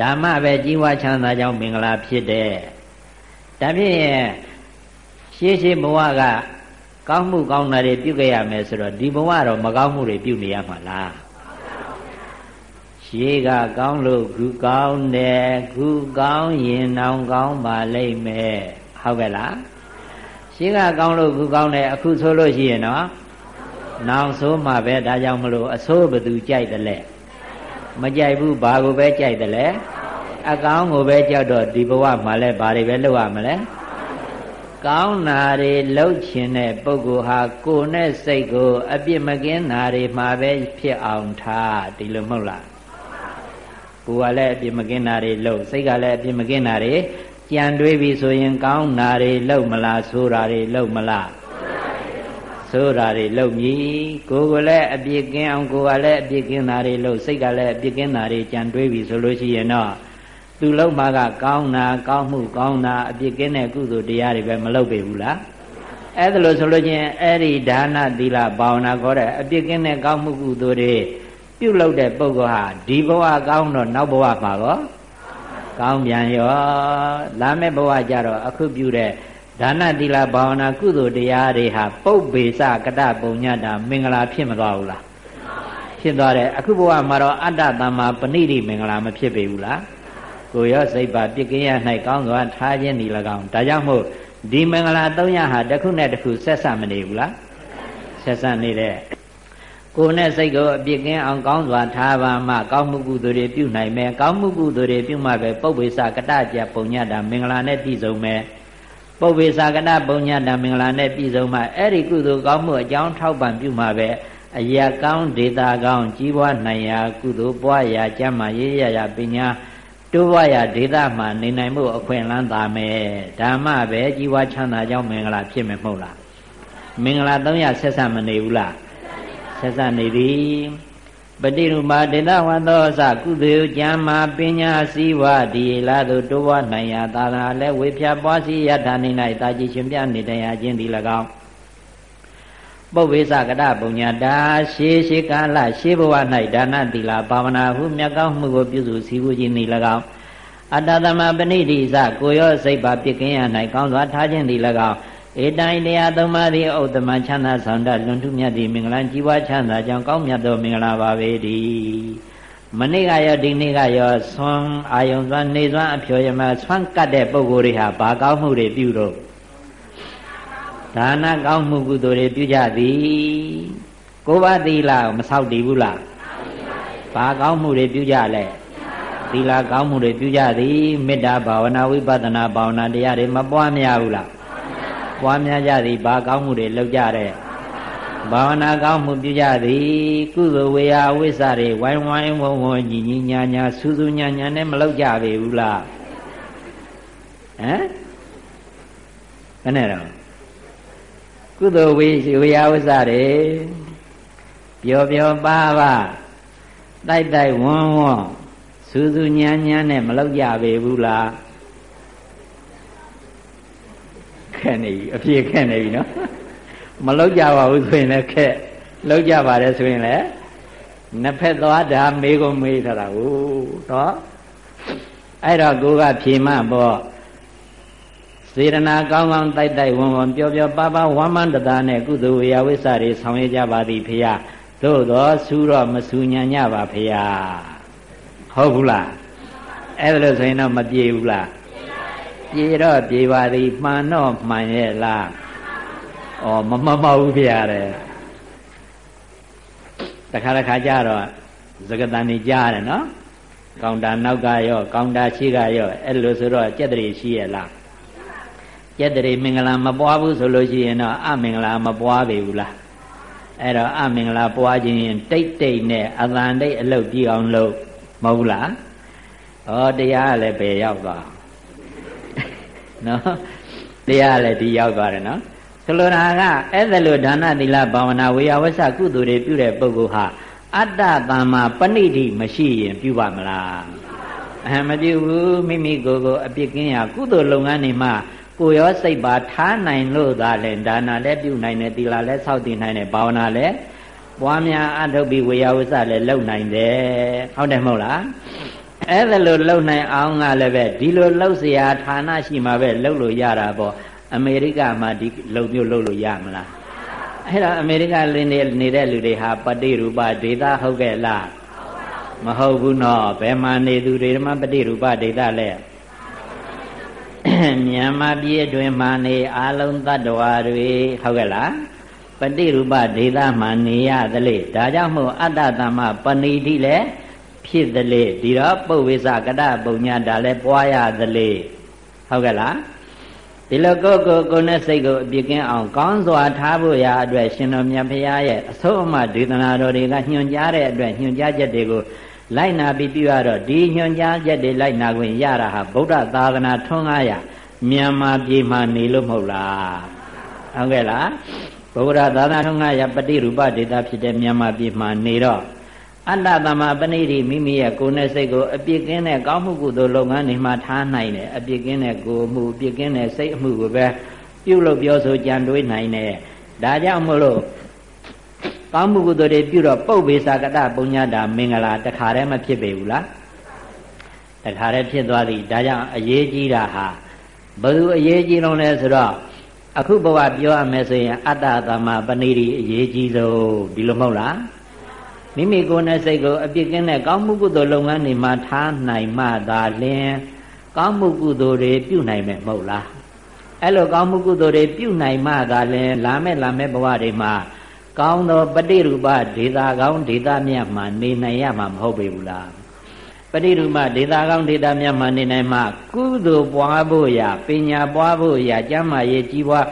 ဓမ္မပဲကြီးဝါချမ်းသာကြောင်းမင်္ဂလာဖြစ်တဲ့ဒါဖြင့်ရှေးရှေးဘဝကကောင်းမှုကောင်းတာတွေပြုခဲ့ရမယ်ဆိုတော့ဒီဘဝတော့မကောင်းမှုတွေပြုနေရမှာလားရှေးကကောင်းလို့ခုကောင်းတယ်ခုကောင်းရင်နောင်ကောင်းပါလိမ့်မယ်ဟုတ်ကဲ့လား ရှေးကကောင်းလို့ခုကောင်းတယ်အခုဆိုလို့ရှိရင်တော့နောင်ဆိုမှပဲဒါကြောင့်မလို့အဆိုးဘသူကြိုက်တယ်လဲမကြိုက်ဘူးဘာကိုပဲကြိုက်တယ်လဲအကောင်းကိုပဲကြောက်တော့ဒီဘဝမှာလဲဘာတွေပဲလုပ်ရမလဲကောင်းနာတွေလှုပ်ချင်တဲ့ပုဂ္ဂိုလ်ဟာကိုယ်နဲ့စိတ်ကို အပြစ်မကင်းနာတွေမှာပဲဖြစ်အောင်ထားဒီလိုမဟုတ်လားကိုယ်ကလည်းအပြစ်မကင်းတာတွေလှုပ်စိတ်ကလည်းအပြစ်မကင်းတာတွေ ကြံတွေးပြီဆိုရင်ကောင်းတာတွေလှုပ်မလားဆိုးတာတွေလှုပ်မလားဆိုးတာတွေလှုပ်မြည်ကိုယ်ကလည်းအပြစ်ကင်းအောင်ကိုယ်ကလည်းအပြစ်ကင်းတာတွေလှုပ်စိတ်ကလည်းအပြစ်ကင်းတာတွေကြံတွေးပြီဆိုလို့ရှိရင်တော့သူလုံးမှာကကောင်းတာကောင်းမှုကောင်းတာအပြစ်ကင်းတဲ့ကုသိုလ်တရားတွေပဲမလုပ်ပေဘူးလားအဲ့ဒါလို့ဆိုလို့ချင်းအဲ့ဒီဒါနသီလဘာဝနာခေါ်တဲ့အပြစ်ကင်းတဲ့ကောင်းမှုကုသိုလ်တွေပြုလုပ်တဲ့ပုဂ္ဂိုလ်ဟာဒီဘဝကောင်းတော့နောက်ဘဝမှာကော ကောင်းပြန်ရောလာမယ့်ဘဝကျတော့အခုပြုတဲ့ဒါနသီလဘာဝနာကုသိုလ်တရားတွေဟာပုပ်ပေစကတပုံညတာမင်္ဂလာဖြစ်မသွားဘူးလားဖြစ်သွားတယ်အခုဘဝမှာတော့အတ္တတမ္မာပဏိတိမင်္ဂလာမဖြစ်ပေဘူးလားကိုရောစိတ်ပါပြစ်ကင်းရ၌ကောင်းစွာထားခြင်းဒီ၎င်းဒါကြောင့်မို့ဒီမင်္ဂလာ၃ရဟာတစ်ခုနဲ့တစ်ခုဆက်ဆက်မနေဘူးလားဆက်ဆက်နေတဲ့ ကိုယ်နဲ့စိတ်ကိုအပြစ်ကင်းအောင်ကောင်းစွာထားပါမှကောင်းမှုကုသိုလ်တွေပြုနိုင်မယ်ကောင်းမှုကုသိုလ်တွေပြုမှပဲပုပ္ပေစကတကြပုံညတာမင်္ဂလာနဲ့ပြည့်စုံမယ်ပုပ္ပေစကတပုံညတာမင်္ဂလာနဲ့ပြည့်စုံမှအဲ့ဒီကုသိုလ်ကောင်းမှုအကြောင်းထောက်ပံ့ပြုမှပဲအရာကောင်းဒေတာကောင်းကြီးပွားနိုင်ရာကုသိုလ်ပွားရာကျမ်းမာရေးရရာပညာတိုးပွားရာဒေတာမှာနေနိုင်မှုအခွင့်အလန်းသာမယ်ဓမ္မပဲကြီးပွားချမ်းသာကြောင်းမင်္ဂလာဖြစ်မယ်မဟုတ်လားမင်္ဂလာ300ဆက်ဆက်မနေဘူးလား ဆက်ဆက်နေသည်ပฏิရူပဒေတာဝသောအစကုသိုလ်ကျမ်းမာပညာစည်းဝါဒီလာသို့တိုးပွားနိုင်ရာသာသနာလည်းဝေဖြာပွားစီယထာနေ၌တာကြည်ရှင်ပြနေတရားခြင်းသည်၎င်းပုဗ္ဗေသကတပုံညာတာရှေးရှေးကာလရှေးဘဝ၌ဒါနသီလဘာဝနာဟုမြတ်ကောင်းမှုကိုပြုစုစည်းဝေးခြင်းသည်၎င်းအတ္တသမပဏိတိစကိုရောစိတ်ပါပြကင်းရ၌ကောင်းစွာထားခြင်းသည်၎င်း ဧတိုင်းတရားသုံးပါးသည်ဥဒ္ဓမချမ်းသာဆောင်တလွန်ထုမြတ်သည့်မင်္ဂလာကြီးပွားချမ်းသာကြောင်းကောင်းမြတ်သောမင်္ဂလာပါပဲဒီမနေ့ကရောဒီနေ့ကရောဆွမ်းအာယုံစွမ်းနေစွမ်းအဖြောရမဆွမ်းကတ်တဲ့ပုဂ္ဂိုလ်တွေဟာဘာကောင်းမှုတွေပြုတော့ဒါနကောင်းမှုကုသိုလ်တွေပြုကြသည်ကိုးပါးသီလမဆောက်တည်ဘူးလားဘာကောင်းမှုတွေပြုကြလဲသီလကောင်းမှုတွေပြုကြသည်မေတ္တာဘာဝနာဝိပဿနာဘာဝနာတရားတွေမပွားများဘူးလား ပွားများကြသည်ဘာကောင်းမှုတွေလုပ်ကြတဲ့ဘာဝနာကောင်းမှုပြုကြသည် ကုသိုလ်ဝေယဝိစ္စတွေဝိုင်းဝိုင်းဝုံဝုံညီညီညာညာစူးစူးညာညာနဲ့မလုပ်ကြပေဘူးလားဟမ်ဘယ်နဲ့တော့ကုသိုလ်ဝေဝေယဝိစ္စတွေပျော်ပျော်ပါပါတိုက်တိုက်ဝန်းဝန်းစူးစူးညာညာနဲ့မလုပ်ကြပေဘူးလား ခက်နေပြီအပြေခက်နေပြီနော်မလောက်ကြပါဘူးဆိုရင်လည်းခက်လောက်ကြပါတယ်ဆိုရင်လည်းနှစ်ဖက်သွားတာမေးကုန်မေးထားတာကိုနော်အဲ့တော့ကိုကဖြေမှပေါ့စေရနာကောင်းကောင်းတိုက်တိုက်ဝန်းဝန်းပျော်ပျော်ပါပါဝမ်းမန္တတာနဲ့ကုသိုလ်ဝေယဝိစ္စတွေဆောင်ရွက်ကြပါသည်ဖေယသို့သောဆူတော့မဆူညံ့ကြပါဖေယဟုတ်ဘူးလားအဲ့ဒါလို့ဆိုရင်တော့မပြေဘူးလား ပြေတော့ပြေပါသည်မှန်တော့မှန်ရဲ့လားဩမမမဟုတ်ဖျားတယ်တခါတခါကြတော့သကတန်နေကြားတယ်နော်ကောင်တာနောက်ကရောကောင်တာရှိကရောအဲ့လိုဆိုတော့ကြက်တရီရှိရဲ့လားကြက်တရီမင်္ဂလာမပွားဘူးဆိုလို့ရှိရင်တော့အမင်္ဂလာမပွားပေဘူးလားအဲ့တော့အမင်္ဂလာပွားခြင်းတိတ်တိတ်နဲ့အတန်တိတ်အလုတ်ကြည့်အောင်လုပ်မဟုတ်လားဩတရားလည်းပဲရောက်သွား နော်တရားလည်းဒီရောက်သွားတယ်နော်ဆိုလိုတာကအဲ့ဒါလိုဒါနသီလဘာဝနာဝေယဝဆကုသိုလ်တွေပြုတဲ့ပုဂ္ဂိုလ်ဟာအတ္တတမ္မာပဏိတိမရှိရင်ပြုပါမလားအမပြုဘူးမိမိကိုယ်ကိုအပြစ်ကင်းရာကုသိုလ်လုပ်ငန်းတွေမှာကိုရောစိတ်ပါထားနိုင်လို့သာလဲဒါနလည်းပြုနိုင်တယ်သီလလည်းစောင့်တည်နိုင်တယ်ဘာဝနာလည်းပွားများအထုတ်ပြီးဝေယဝဆလည်းလုပ်နိုင်တယ်ဟုတ်တယ်မဟုတ်လား အဲ့ဒါလိုလှုပ်နိုင်အောင်ကလည်းပဲဒီလိုလှုပ်เสียဌာနရှိမှာပဲလှုပ်လို့ရတာပေါ့အမေရိကမှာဒီလှုပ်မျိုးလှုပ်လို့ရမလားအဲ့တော့အမေရိကလင်းနေနေတဲ့လူတွေဟာပฏิရူပဒေတာဟုတ်ကဲ့လားမဟုတ်ဘူးနော်ဘယ်မှာနေသူတွေမှပฏิရူပဒေတာလဲမြန်မာပြည်အတွင်းမှာနေအာလုံးတ attva တွေဟုတ်ကဲ့လားပฏิရူပဒေတာမှာနေရသလေဒါကြောင့်မို့အတ္တတမ္မပဏိတိလည်း ဖြစ်သလေဒီတော့ပုဗ္ဝေစကတပုံညာဒါလည်းပွားရသလေဟုတ်ကဲ့လားဒီလိုကိုယ်ကိုကိုယ်နဲ့စိတ်ကိုအပြစ်ကင်းအောင်ကောင်းစွာထားဖို့ရာအတွက်ရှင်တော်မြတ်ဖရာရဲ့အဆုံးအမဒေသနာတော်တွေကညွှန်ကြားတဲ့အတွက်ညွှန်ကြားချက်တွေကိုလိုက်နာပြီးပြရတော့ဒီညွှန်ကြားချက်တွေလိုက်နာခွင့်ရတာဟာဗုဒ္ဓသာသနာထွန်းကားရမြန်မာပြည်မှာနေလို့မဟုတ်လားဟုတ်ကဲ့လားဗုဒ္ဓသာသနာထွန်းကားရပฏิရူပဒေတာဖြစ်တဲ့မြန်မာပြည်မှာနေတော့ အတ္တသမပဏိတိမိမိရဲ့ကိုယ်နဲ့စိတ်ကိုအပြစ်ကင်းတဲ့ကောင်းမှုကုသိုလ်လုပ်ငန်းတွေမှာထားနိုင်တယ်အပြစ်ကင်းတဲ့ကိုယ်မှုအပြစ်ကင်းတဲ့စိတ်အမှုကိုပဲပြုလုပ်ပြောဆိုကြံတွေးနိုင်တယ်ဒါကြောင့်မို့လို့ကောင်းမှုကုသိုလ်တွေပြုတော့ပုပ်ပေစာကတပုညတာမင်္ဂလာတခါတည်းမဖြစ်ပေဘူးလားတခါတည်းဖြစ်သွားသည်ဒါကြောင့်အရေးကြီးတာဟာဘယ်သူအရေးကြီးလုံးလဲဆိုတော့အခုဘဝပြောရမယ်ဆိုရင်အတ္တသမပဏိတိအရေးကြီးဆုံးဒီလိုမဟုတ်လား မိမိကိုယ်နဲ့စိတ်ကိုအပြစ်ကင်းတဲ့ကောင်းမှုကုသိုလ်လုပ်ငန်းတွေမှာထားနိုင်မှသာလျှင်ကောင်းမှုကုသိုလ်တွေပြုနိုင်မယ်မဟုတ်လားအဲ့လိုကောင်းမှုကုသိုလ်တွေပြုနိုင်မှသာလျှင်လာမဲ့လာမဲ့ဘဝတွေမှာကောင်းသောပฏิရူပဒေတာကောင်းဒေတာမြတ်မှာနေနိုင်ရမှာမဟုတ်ပေဘူးလားပฏิရူပဒေတာကောင်းဒေတာမြတ်မှာနေနိုင်မှကုသိုလ်ပွားဖို့ရာပညာပွားဖို့ရာကျမ်းမာရေးကြီးပွား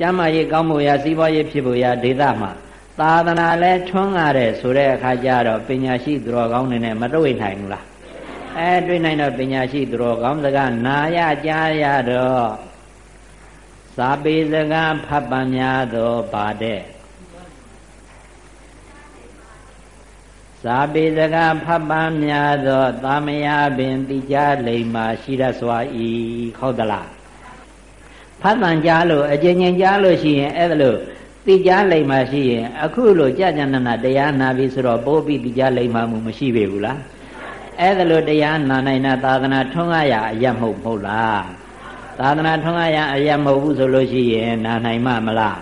ကျမ်းမာရေးကောင်းဖို့ရာစီးပွားရေးဖြစ်ဖို့ရာဒေတာမှာ သာသနာလဲထွန်းကားတဲ့ဆိုတဲ့အခါကျတော့ပညာရှိသူတော်ကောင်းတွေနဲ့မတွေ့နိုင်ဘူးလားအဲတွေ့နိုင်တော့ပညာရှိသူတော်ကောင်းစကားနာရကြားရတော့စာပေစကားဖတ်ပန်များသောပါတဲ့စာပေစကားဖတ်ပန်များသောသာမယာပင်တိကြလိမ္မာရှိရစွာဤဟုတ်သလားဖတ်တန်ကြားလို့အကျဉ်းချင်းကြားလို့ရှိရင်အဲ့ဒါလို့ တိကြလိမ္မာရှိရင်အခုလိုကြာကြာနာနာတရားနာပြီဆိုတော့ပိုးပြီးတိကြလိမ္မာမှုမရှိပေဘူးလားအဲ့ဒါလို့တရားနာနိုင်တာသာသနာထွန်းကားရအရမဟုတ်မဟုတ်လားသာသနာထွန်းကားရအရမဟုတ်ဘူးဆိုလို့ရှိရင်နာနိုင်မှာမလား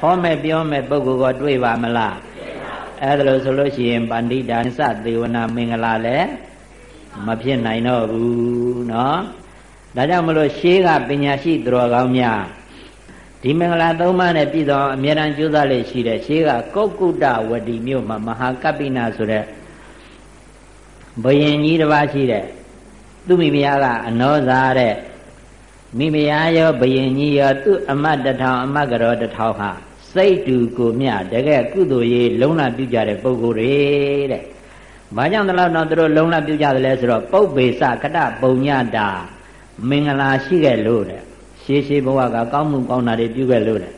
ဟောမဲ့ပြောမဲ့ပုဂ္ဂိုလ်ကတွေ့ပါမလားအဲ့ဒါလို့ဆိုလို့ရှိရင်ပန္တိတာသသေဝနာမင်္ဂလာလည်းမဖြစ်နိုင်တော့ဘူးเนาะဒါကြောင့်မလို့ရှေးကပညာရှိသူတော်ကောင်းများ ဒီမင်္ဂလာသုံးပါးနဲ့ပြည်တော်အမြဲတမ်းကြိုးစားလေးရှိတဲ့ရှေးကကုတ်ကုတ္တဝတီမြို့မှာမဟာကပ္ပိနာဆိုတဲ့ဘယင်ကြီးတစ်ပါးရှိတဲ့သူမိမယားကအနောဇာတဲ့မိမယားရောဘယင်ကြီးရောသူ့အမတ်တထောင်အမတ်ကတော်တထောင်ဟာစိတ်တူကိုမြတကယ်ကုသိုလ်ရေးလုံလပြုကြတဲ့ပုဂ္ဂိုလ်တွေတဲ့။ဘာကြောင့်တလောက်တော့သူတို့လုံလပြုကြတယ်လဲဆိုတော့ပုပ္ပေစကတပုံညတာမင်္ဂလာရှိခဲ့လို့တဲ့။ ရှေးရှေးဘဝကကောင်းမှုကောင်းတာတွေပြုခဲ့လို့တဲ့